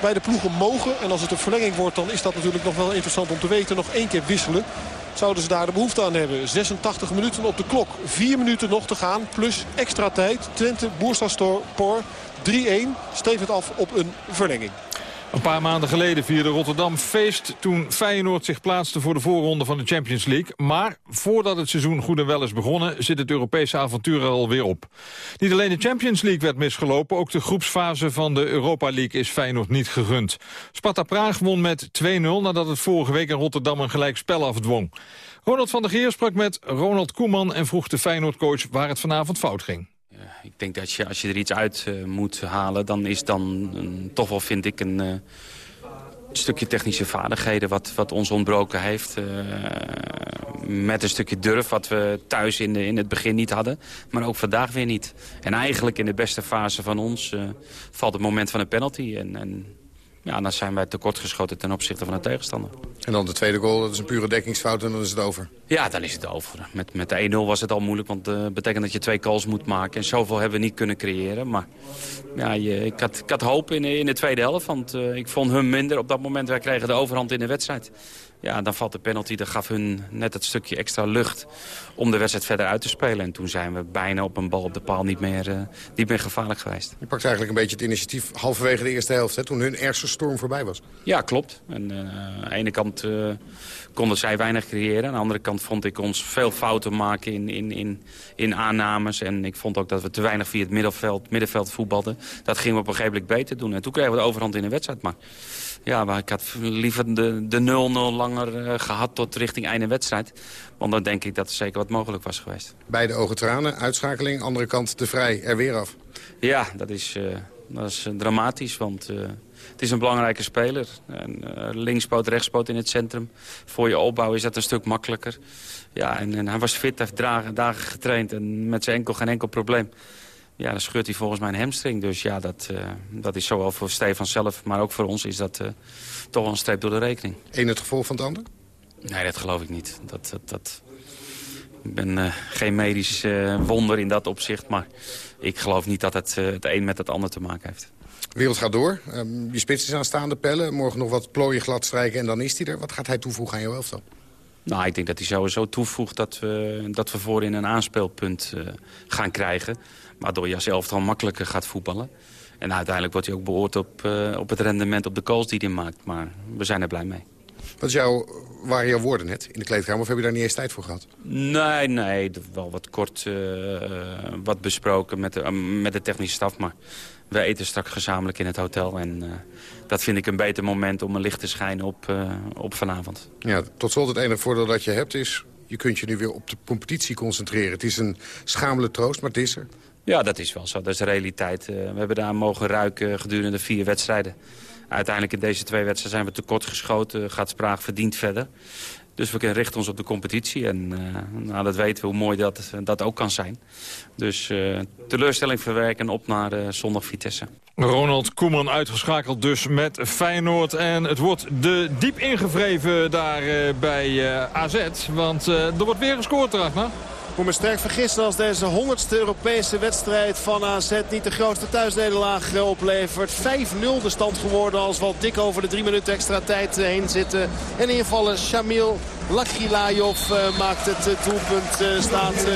Beide ploegen mogen. En als het een verlenging wordt dan is dat natuurlijk nog wel interessant om te weten. Nog één keer wisselen. Zouden ze daar de behoefte aan hebben. 86 minuten op de klok. 4 minuten nog te gaan. Plus extra tijd. Twente, Boersta-Spoor 3-1. Stevend af op een verlenging. Een paar maanden geleden vierde Rotterdam feest toen Feyenoord zich plaatste voor de voorronde van de Champions League. Maar voordat het seizoen goed en wel is begonnen zit het Europese avontuur er alweer op. Niet alleen de Champions League werd misgelopen, ook de groepsfase van de Europa League is Feyenoord niet gegund. Sparta Praag won met 2-0 nadat het vorige week in Rotterdam een gelijk spel afdwong. Ronald van der Geer sprak met Ronald Koeman en vroeg de Feyenoord-coach waar het vanavond fout ging ik denk dat je, als je er iets uit uh, moet halen... dan is dan toch wel, vind ik, een uh, stukje technische vaardigheden... wat, wat ons ontbroken heeft. met een stukje durf, wat we thuis in, de, in het begin niet hadden. Maar ook vandaag weer niet. En eigenlijk in de beste fase van ons valt het moment van een penalty. En, en ja, dan zijn wij tekortgeschoten ten opzichte van de tegenstander. En dan de tweede goal, dat is een pure dekkingsfout en dan is het over? Ja, dan is het over. Met, met de 1-0 was het al moeilijk, want dat uh, betekent dat je twee calls moet maken. En zoveel hebben we niet kunnen creëren. Maar ja, je, ik, had, ik had hoop in, in de tweede helft, want uh, ik vond hun minder op dat moment. Wij kregen de overhand in de wedstrijd. Ja, dan valt de penalty, dat gaf hun net het stukje extra lucht om de wedstrijd verder uit te spelen. En toen zijn we bijna op een bal op de paal niet meer, uh, niet meer gevaarlijk geweest. Je pakt eigenlijk een beetje het initiatief halverwege de eerste helft, hè, toen hun ergste storm voorbij was. Ja, klopt. En, uh, aan de ene kant uh, konden zij weinig creëren. Aan de andere kant vond ik ons veel fouten maken in, in, in, in aannames. En ik vond ook dat we te weinig via het middenveld, middenveld voetbalden. Dat gingen we op een gegeven moment beter doen. En toen kregen we de overhand in de wedstrijd. Maar ja, maar ik had liever de 0-0 langer uh, gehad tot richting einde wedstrijd. Want dan denk ik dat er zeker wat mogelijk was geweest. Beide ogen tranen, uitschakeling, andere kant te vrij, er weer af. Ja, dat is, uh, dat is dramatisch, want... Uh, het is een belangrijke speler. En, uh, linkspoot, rechtspoot in het centrum. Voor je opbouw is dat een stuk makkelijker. Ja, en, en hij was fit, hij heeft dagen, dagen getraind en met zijn enkel geen enkel probleem. Ja, dan scheurt hij volgens mij een hamstring. Dus ja, dat, uh, dat is zowel voor Stefan zelf, maar ook voor ons is dat uh, toch wel een streep door de rekening. Eén het gevolg van het ander? Nee, dat geloof ik niet. Dat, dat, dat... Ik ben uh, geen medisch wonder in dat opzicht, maar ik geloof niet dat het het een met het ander te maken heeft. De wereld gaat door. Um, je spits is aanstaande pellen. Morgen nog wat plooien glad strijken en dan is hij er. Wat gaat hij toevoegen aan jouw elftal? Nou, ik denk dat hij sowieso toevoegt dat we, dat we voorin een aanspeelpunt uh, gaan krijgen. Waardoor je als elftal makkelijker gaat voetballen. En uiteindelijk wordt hij ook beoord op, uh, op het rendement op de goals die hij maakt. Maar we zijn er blij mee. Wat jouw, waren jouw woorden net in de kleedkamer? Of heb je daar niet eens tijd voor gehad? Nee, nee. Wel wat kort uh, wat besproken met de, met de technische staf. Maar we eten straks gezamenlijk in het hotel. En uh, dat vind ik een beter moment om een licht te schijnen op, op vanavond. Ja, tot slot het enige voordeel dat je hebt is... je kunt je nu weer op de competitie concentreren. Het is een schamele troost, maar het is er. Ja, dat is wel zo. Dat is de realiteit. We hebben daar mogen ruiken gedurende vier wedstrijden. Uiteindelijk in deze twee wedstrijden zijn we tekort geschoten. Gaat Spraag verdient verder. Dus we richten ons op de competitie. En uh, nou, dat weten we hoe mooi dat, dat ook kan zijn. Dus uh, teleurstelling verwerken op naar uh, zondag Vitesse. Ronald Koeman uitgeschakeld dus met Feyenoord. En het wordt de diep ingevreven daar bij AZ. Want er wordt weer gescoord, Ragnar moet me sterk vergissen als deze honderdste Europese wedstrijd van AZ niet de grootste thuisnederlaag oplevert. 5-0 de stand geworden als we al dik over de drie minuten extra tijd heen zitten. En invallen Shamil Lachilayov uh, maakt het uh, doelpunt. Uh, staat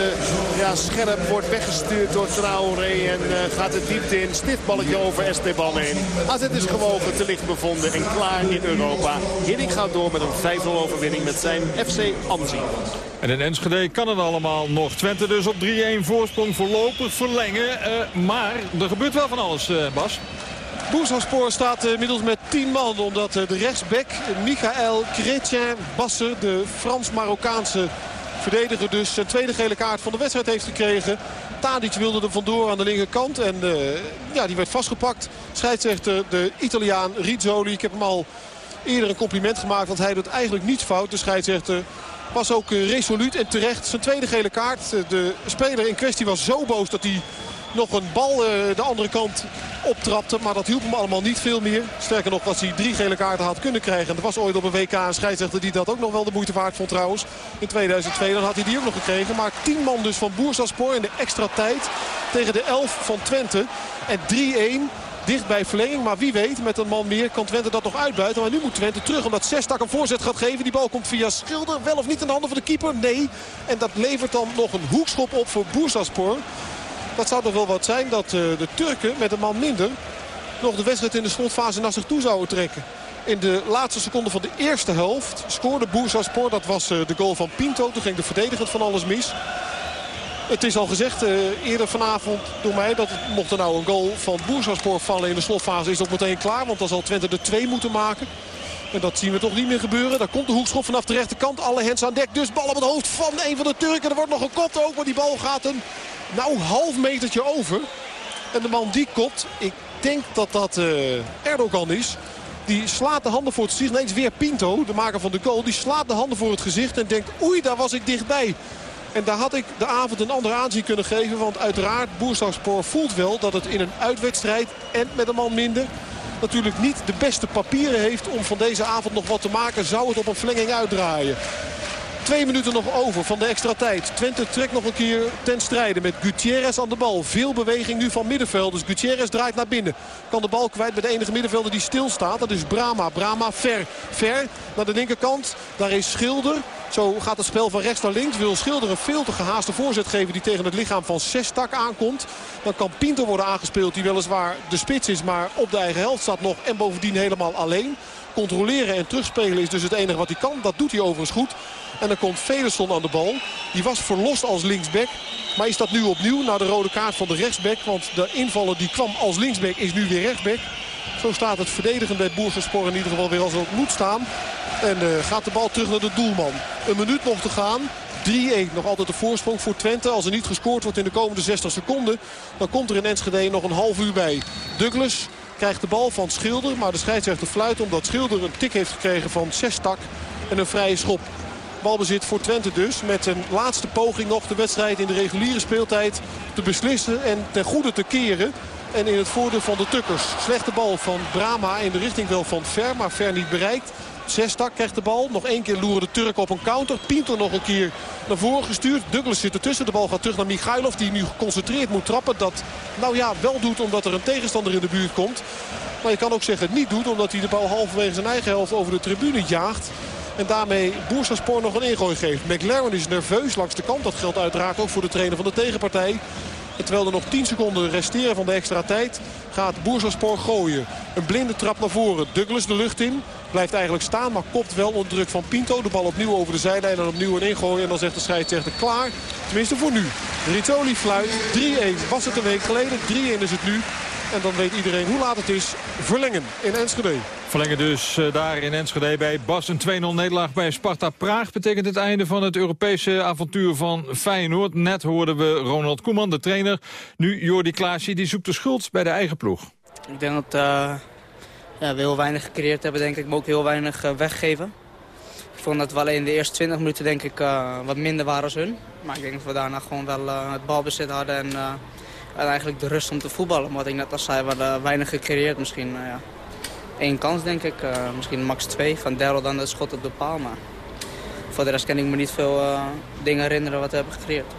ja, scherp, wordt weggestuurd door Traoré en gaat het diepte in. Stiftballetje over Esteban heen. AZ is gewogen, te licht bevonden en klaar in Europa. Hiddink gaat door met een 5-0 overwinning met zijn FC Anzi. En in Enschede kan het allemaal nog. Twente dus op 3-1 voorsprong voorlopig verlengen. maar er gebeurt wel van alles, Bas. Boersaspoor staat inmiddels met 10 man. Omdat de rechtsback Michael Chrétien Basser, de Frans-Marokkaanse verdediger, dus zijn tweede gele kaart van de wedstrijd heeft gekregen. Tadic wilde er vandoor aan de linkerkant. En uh, ja, die werd vastgepakt. Scheidsrechter de Italiaan Rizzoli. Ik heb hem al eerder een compliment gemaakt. Want hij doet eigenlijk niets fout. De scheidsrechter was ook resoluut en terecht. Zijn tweede gele kaart. De speler in kwestie was zo boos dat hij nog een bal de andere kant optrapte. Maar dat hielp hem allemaal niet veel meer. Sterker nog, als hij drie gele kaarten had kunnen krijgen. En er was ooit op een WK een scheidsrechter die dat ook nog wel de moeite waard vond trouwens. In 2002 dan had hij die ook nog gekregen. Maar 10 man dus van Boersaspoor in de extra tijd tegen de 11 van Twente. En 3-1 dicht bij verlenging. Maar wie weet, met een man meer kan Twente dat nog uitbuiten. Maar nu moet Twente terug omdat Zestak een voorzet gaat geven. Die bal komt via Schilder. Wel of niet in de handen van de keeper? Nee. En dat levert dan nog een hoekschop op voor Boersaspoor. Dat zou toch wel wat zijn dat de Turken met een man minder... nog de wedstrijd in de slotfase naar zich toe zouden trekken. In de laatste seconde van de eerste helft scoorde Boersaspor. Dat was de goal van Pinto. Toen ging de verdediger van alles mis. Het is al gezegd uh, eerder vanavond door mij dat mocht er nou een goal van Boersaspor vallen in de slotfase is dat meteen klaar. Want dan zal Twente er twee moeten maken. En dat zien we toch niet meer gebeuren. Daar komt de hoekschop vanaf de rechterkant. Alle hens aan dek. Dus bal op het hoofd van een van de Turken. Er wordt nog gekopt ook. Maar die bal gaat een nou, half metertje over. En de man die kopt, ik denk dat dat uh, Erdogan is. Die slaat de handen voor het gezicht. Nee, weer Pinto, de maker van de goal. Die slaat de handen voor het gezicht en denkt, oei, daar was ik dichtbij. En daar had ik de avond een ander aanzien kunnen geven. Want uiteraard, Boerstagspoor voelt wel dat het in een uitwedstrijd en met een man minder... natuurlijk niet de beste papieren heeft om van deze avond nog wat te maken. Zou het op een verlenging uitdraaien. Twee minuten nog over van de extra tijd. Twente trekt nog een keer ten strijde met Gutierrez aan de bal. Veel beweging nu van middenveld. Dus Gutierrez draait naar binnen. Kan de bal kwijt bij de enige middenvelder die stilstaat. Dat is Brama. Brama ver. Ver naar de linkerkant. Daar is Schilder. Zo gaat het spel van rechts naar links. Wil Schilder een veel te gehaaste voorzet geven die tegen het lichaam van Sestak aankomt. Dan kan Pinto worden aangespeeld die weliswaar de spits is. Maar op de eigen helft staat nog en bovendien helemaal alleen. Controleren en terugspelen is dus het enige wat hij kan. Dat doet hij overigens goed. En dan komt Vederson aan de bal. Die was verlost als linksback. Maar is dat nu opnieuw na de rode kaart van de rechtsback. Want de invaller die kwam als linksback is nu weer rechtsback. Zo staat het verdedigen bij Boergespoor in ieder geval weer als het moet staan. En uh, gaat de bal terug naar de doelman. Een minuut nog te gaan. 3-1 nog altijd de voorsprong voor Twente. Als er niet gescoord wordt in de komende 60 seconden... dan komt er in Enschede nog een half uur bij. Douglas krijgt de bal van Schilder. Maar de scheidsrechter fluit omdat Schilder een tik heeft gekregen van Sestak. En een vrije schop. Balbezit voor Twente dus. Met een laatste poging nog de wedstrijd in de reguliere speeltijd te beslissen en ten goede te keren. En in het voordeel van de Tukkers. Slechte bal van Brama in de richting wel van Ver, maar Ver niet bereikt. Zestak krijgt de bal. Nog één keer loeren de Turk op een counter. Pinto nog een keer naar voren gestuurd. Douglas zit ertussen. De bal gaat terug naar Michailov. Die nu geconcentreerd moet trappen. Dat nou ja wel doet omdat er een tegenstander in de buurt komt. Maar je kan ook zeggen niet doet. Omdat hij de bal halverwege zijn eigen helft over de tribune jaagt. En daarmee Boersterspoor nog een ingooi geeft. McLaren is nerveus langs de kant. Dat geldt uiteraard ook voor de trainer van de tegenpartij. En terwijl er nog 10 seconden resteren van de extra tijd... gaat Boerserspoor gooien. Een blinde trap naar voren. Douglas de lucht in. Blijft eigenlijk staan, maar kopt wel onder druk van Pinto. De bal opnieuw over de zijlijn en opnieuw een ingooien. En dan zegt de scheidsrechter klaar. Tenminste voor nu. Rizzoli fluit. 3-1 was het een week geleden. 3-1 is het nu. En dan weet iedereen hoe laat het is. Verlengen in Enschede. Verlengen dus uh, daar in Enschede bij Bas. Een 2-0 nederlaag bij Sparta Praag betekent het einde van het Europese avontuur van Feyenoord. Net hoorden we Ronald Koeman, de trainer. Nu Jordi Klaasje, die zoekt de schuld bij de eigen ploeg. Ik denk dat uh, ja, we heel weinig gecreëerd hebben, denk ik, maar ook heel weinig uh, weggeven. Ik vond dat we alleen in de eerste 20 minuten denk ik wat minder waren als hun. Maar ik denk dat we daarna gewoon wel het balbezit hadden en, en, eigenlijk de rust om te voetballen. Wat ik net al zei, we hadden weinig gecreëerd misschien. ja kans, denk ik. Misschien max twee. Van Daryl dan de schot op de paal. Maar voor de rest kan ik me niet veel dingen herinneren wat we hebben gecreëerd.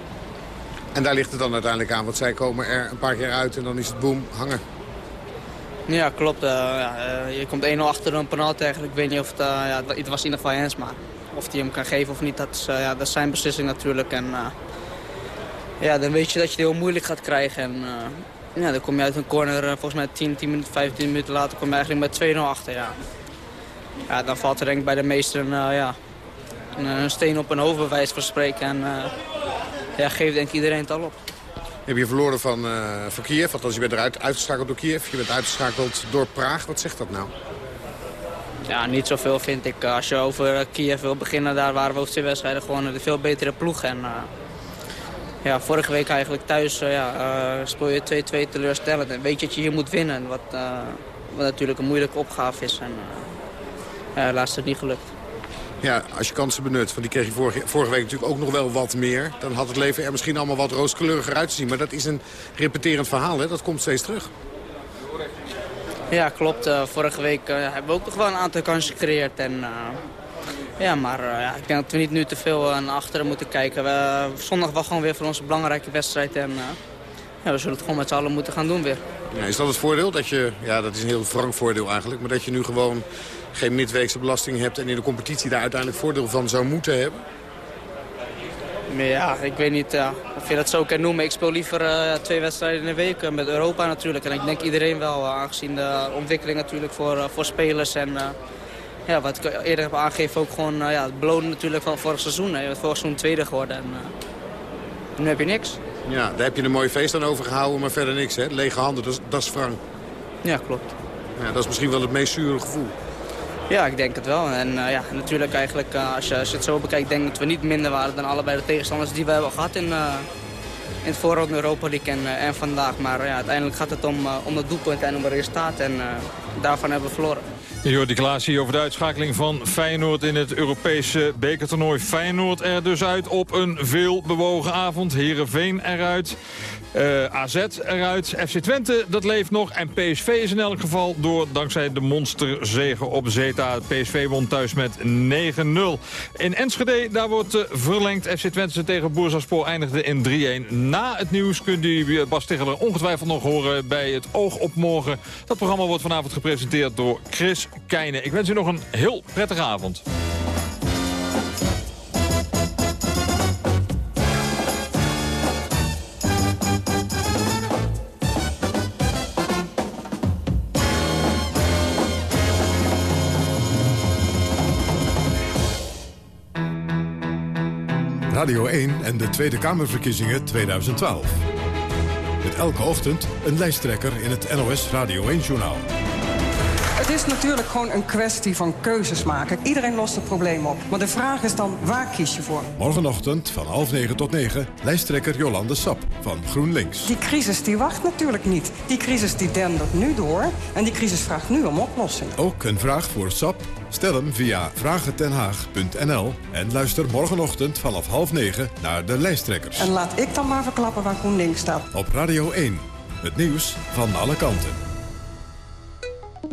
En daar ligt het dan uiteindelijk aan. Want zij komen er een paar keer uit en dan is het boom hangen. Ja, klopt. Uh, ja, je komt 1-0 achter een penalty eigenlijk. Ik weet niet of het... ja, het was in ieder geval maar of hij hem kan geven of niet, dat is, ja, dat zijn beslissing natuurlijk. En ja, dan weet je dat je het heel moeilijk gaat krijgen. En, ja, dan kom je uit een corner, eh, volgens mij 10, 10 minuten, 15 minuten later kom je eigenlijk met 2-0 achter. Ja. ja, dan valt er denk ik bij de meesten ja, een, een, steen op een hoofd, wijze van spreken. En ja, geeft denk ik iedereen het al op. Heb je verloren van, uh, van Kiev, althans je bent eruit uitgeschakeld door Kiev. Je bent uitgeschakeld door Praag. Wat zegt dat nou? Ja, niet zoveel vind ik. Als je over Kiev wil beginnen, daar waren we over twee wedstrijden gewoon een veel betere ploeg. En, ja, vorige week eigenlijk thuis ja, uh, speel je 2-2 teleurstellend. En weet je dat je hier moet winnen, wat, wat natuurlijk een moeilijke opgave is. En helaas is het niet gelukt. Ja, als je kansen benut, want die kreeg je vorige, vorige week natuurlijk ook nog wel wat meer. Dan had het leven er misschien allemaal wat rooskleuriger uit te zien. Maar dat is een repeterend verhaal, hè? dat komt steeds terug. Ja, klopt. vorige week hebben we ook nog wel een aantal kansen gecreëerd. En, ja, maar ja, ik denk dat we niet nu te veel naar achteren moeten kijken. We, zondag was gewoon weer voor ons een belangrijke wedstrijd. En ja, we zullen het gewoon met z'n allen moeten gaan doen weer. Ja, is dat het voordeel? Dat je, ja, dat is een heel frank voordeel eigenlijk. Maar dat je nu gewoon geen midweekse belasting hebt... en in de competitie daar uiteindelijk voordeel van zou moeten hebben? Ja, ik weet niet of je dat zo kan noemen. Ik speel liever uh, twee wedstrijden in de week met Europa natuurlijk. En ik denk iedereen wel, aangezien de ontwikkeling natuurlijk voor, voor spelers... en ja, wat ik eerder heb aangegeven, ook gewoon ja, het belonen natuurlijk van vorig seizoen. Je bent vorig seizoen tweede geworden en nu heb je niks. Ja, daar heb je een mooi feest aan overgehouden, maar verder niks. Hè? Lege handen, dat is, dat is frank. Ja, klopt. Ja, dat is misschien wel het meest zure gevoel. Ja, ik denk het wel. En uh, ja, natuurlijk eigenlijk, als je, als, je, het zo bekijkt, denk ik dat we niet minder waren dan allebei de tegenstanders die we hebben gehad in, in het voorronde Europa League en, en vandaag. Maar ja, uiteindelijk gaat het om, om het doelpunt en om het resultaat en daarvan hebben we verloren. Die Klaas hier over de uitschakeling van Feyenoord in het Europese bekertoernooi. Feyenoord er dus uit op een veel bewogen avond. Heerenveen eruit. Uh, AZ eruit. FC Twente, dat leeft nog. En PSV is in elk geval door dankzij de monsterzegen op Zeta. PSV won thuis met 9-0. In Enschede, daar wordt uh, verlengd. FC Twente tegen Boersaspoor eindigde in 3-1. Na het nieuws kunt u Bas Tegeler ongetwijfeld nog horen bij het Oog op Morgen. Dat programma wordt vanavond gepresenteerd door Chris Keijnen. Ik wens u nog een heel prettige avond. Radio 1 en de Tweede Kamerverkiezingen 2012. Met elke ochtend een lijsttrekker in het NOS Radio 1-journaal. Het is natuurlijk gewoon een kwestie van keuzes maken. Iedereen lost het probleem op. Maar de vraag is dan, waar kies je voor? Morgenochtend van half negen tot negen, lijsttrekker Jolande Sap van GroenLinks. Die crisis die wacht natuurlijk niet. Die crisis die dendert nu door en die crisis vraagt nu om oplossing. Ook een vraag voor Sap? Stel hem via vragentenhaag.nl en luister morgenochtend vanaf half negen naar de lijsttrekkers. En laat ik dan maar verklappen waar GroenLinks staat. Op Radio 1, het nieuws van alle kanten.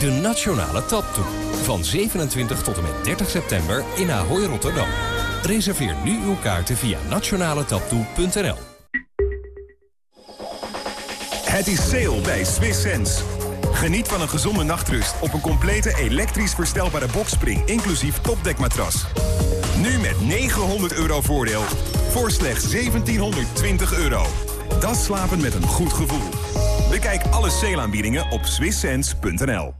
De Nationale Taptoe. Van 27 tot en met 30 september in Ahoy Rotterdam. Reserveer nu uw kaarten via nationaletaptoe.nl. Het is sale bij Swiss Sense. Geniet van een gezonde nachtrust op een complete elektrisch verstelbare bokspring... inclusief topdekmatras. Nu met 900 euro voordeel voor slechts 1720 euro. Dat slapen met een goed gevoel. Bekijk alle sale op swisssense.nl.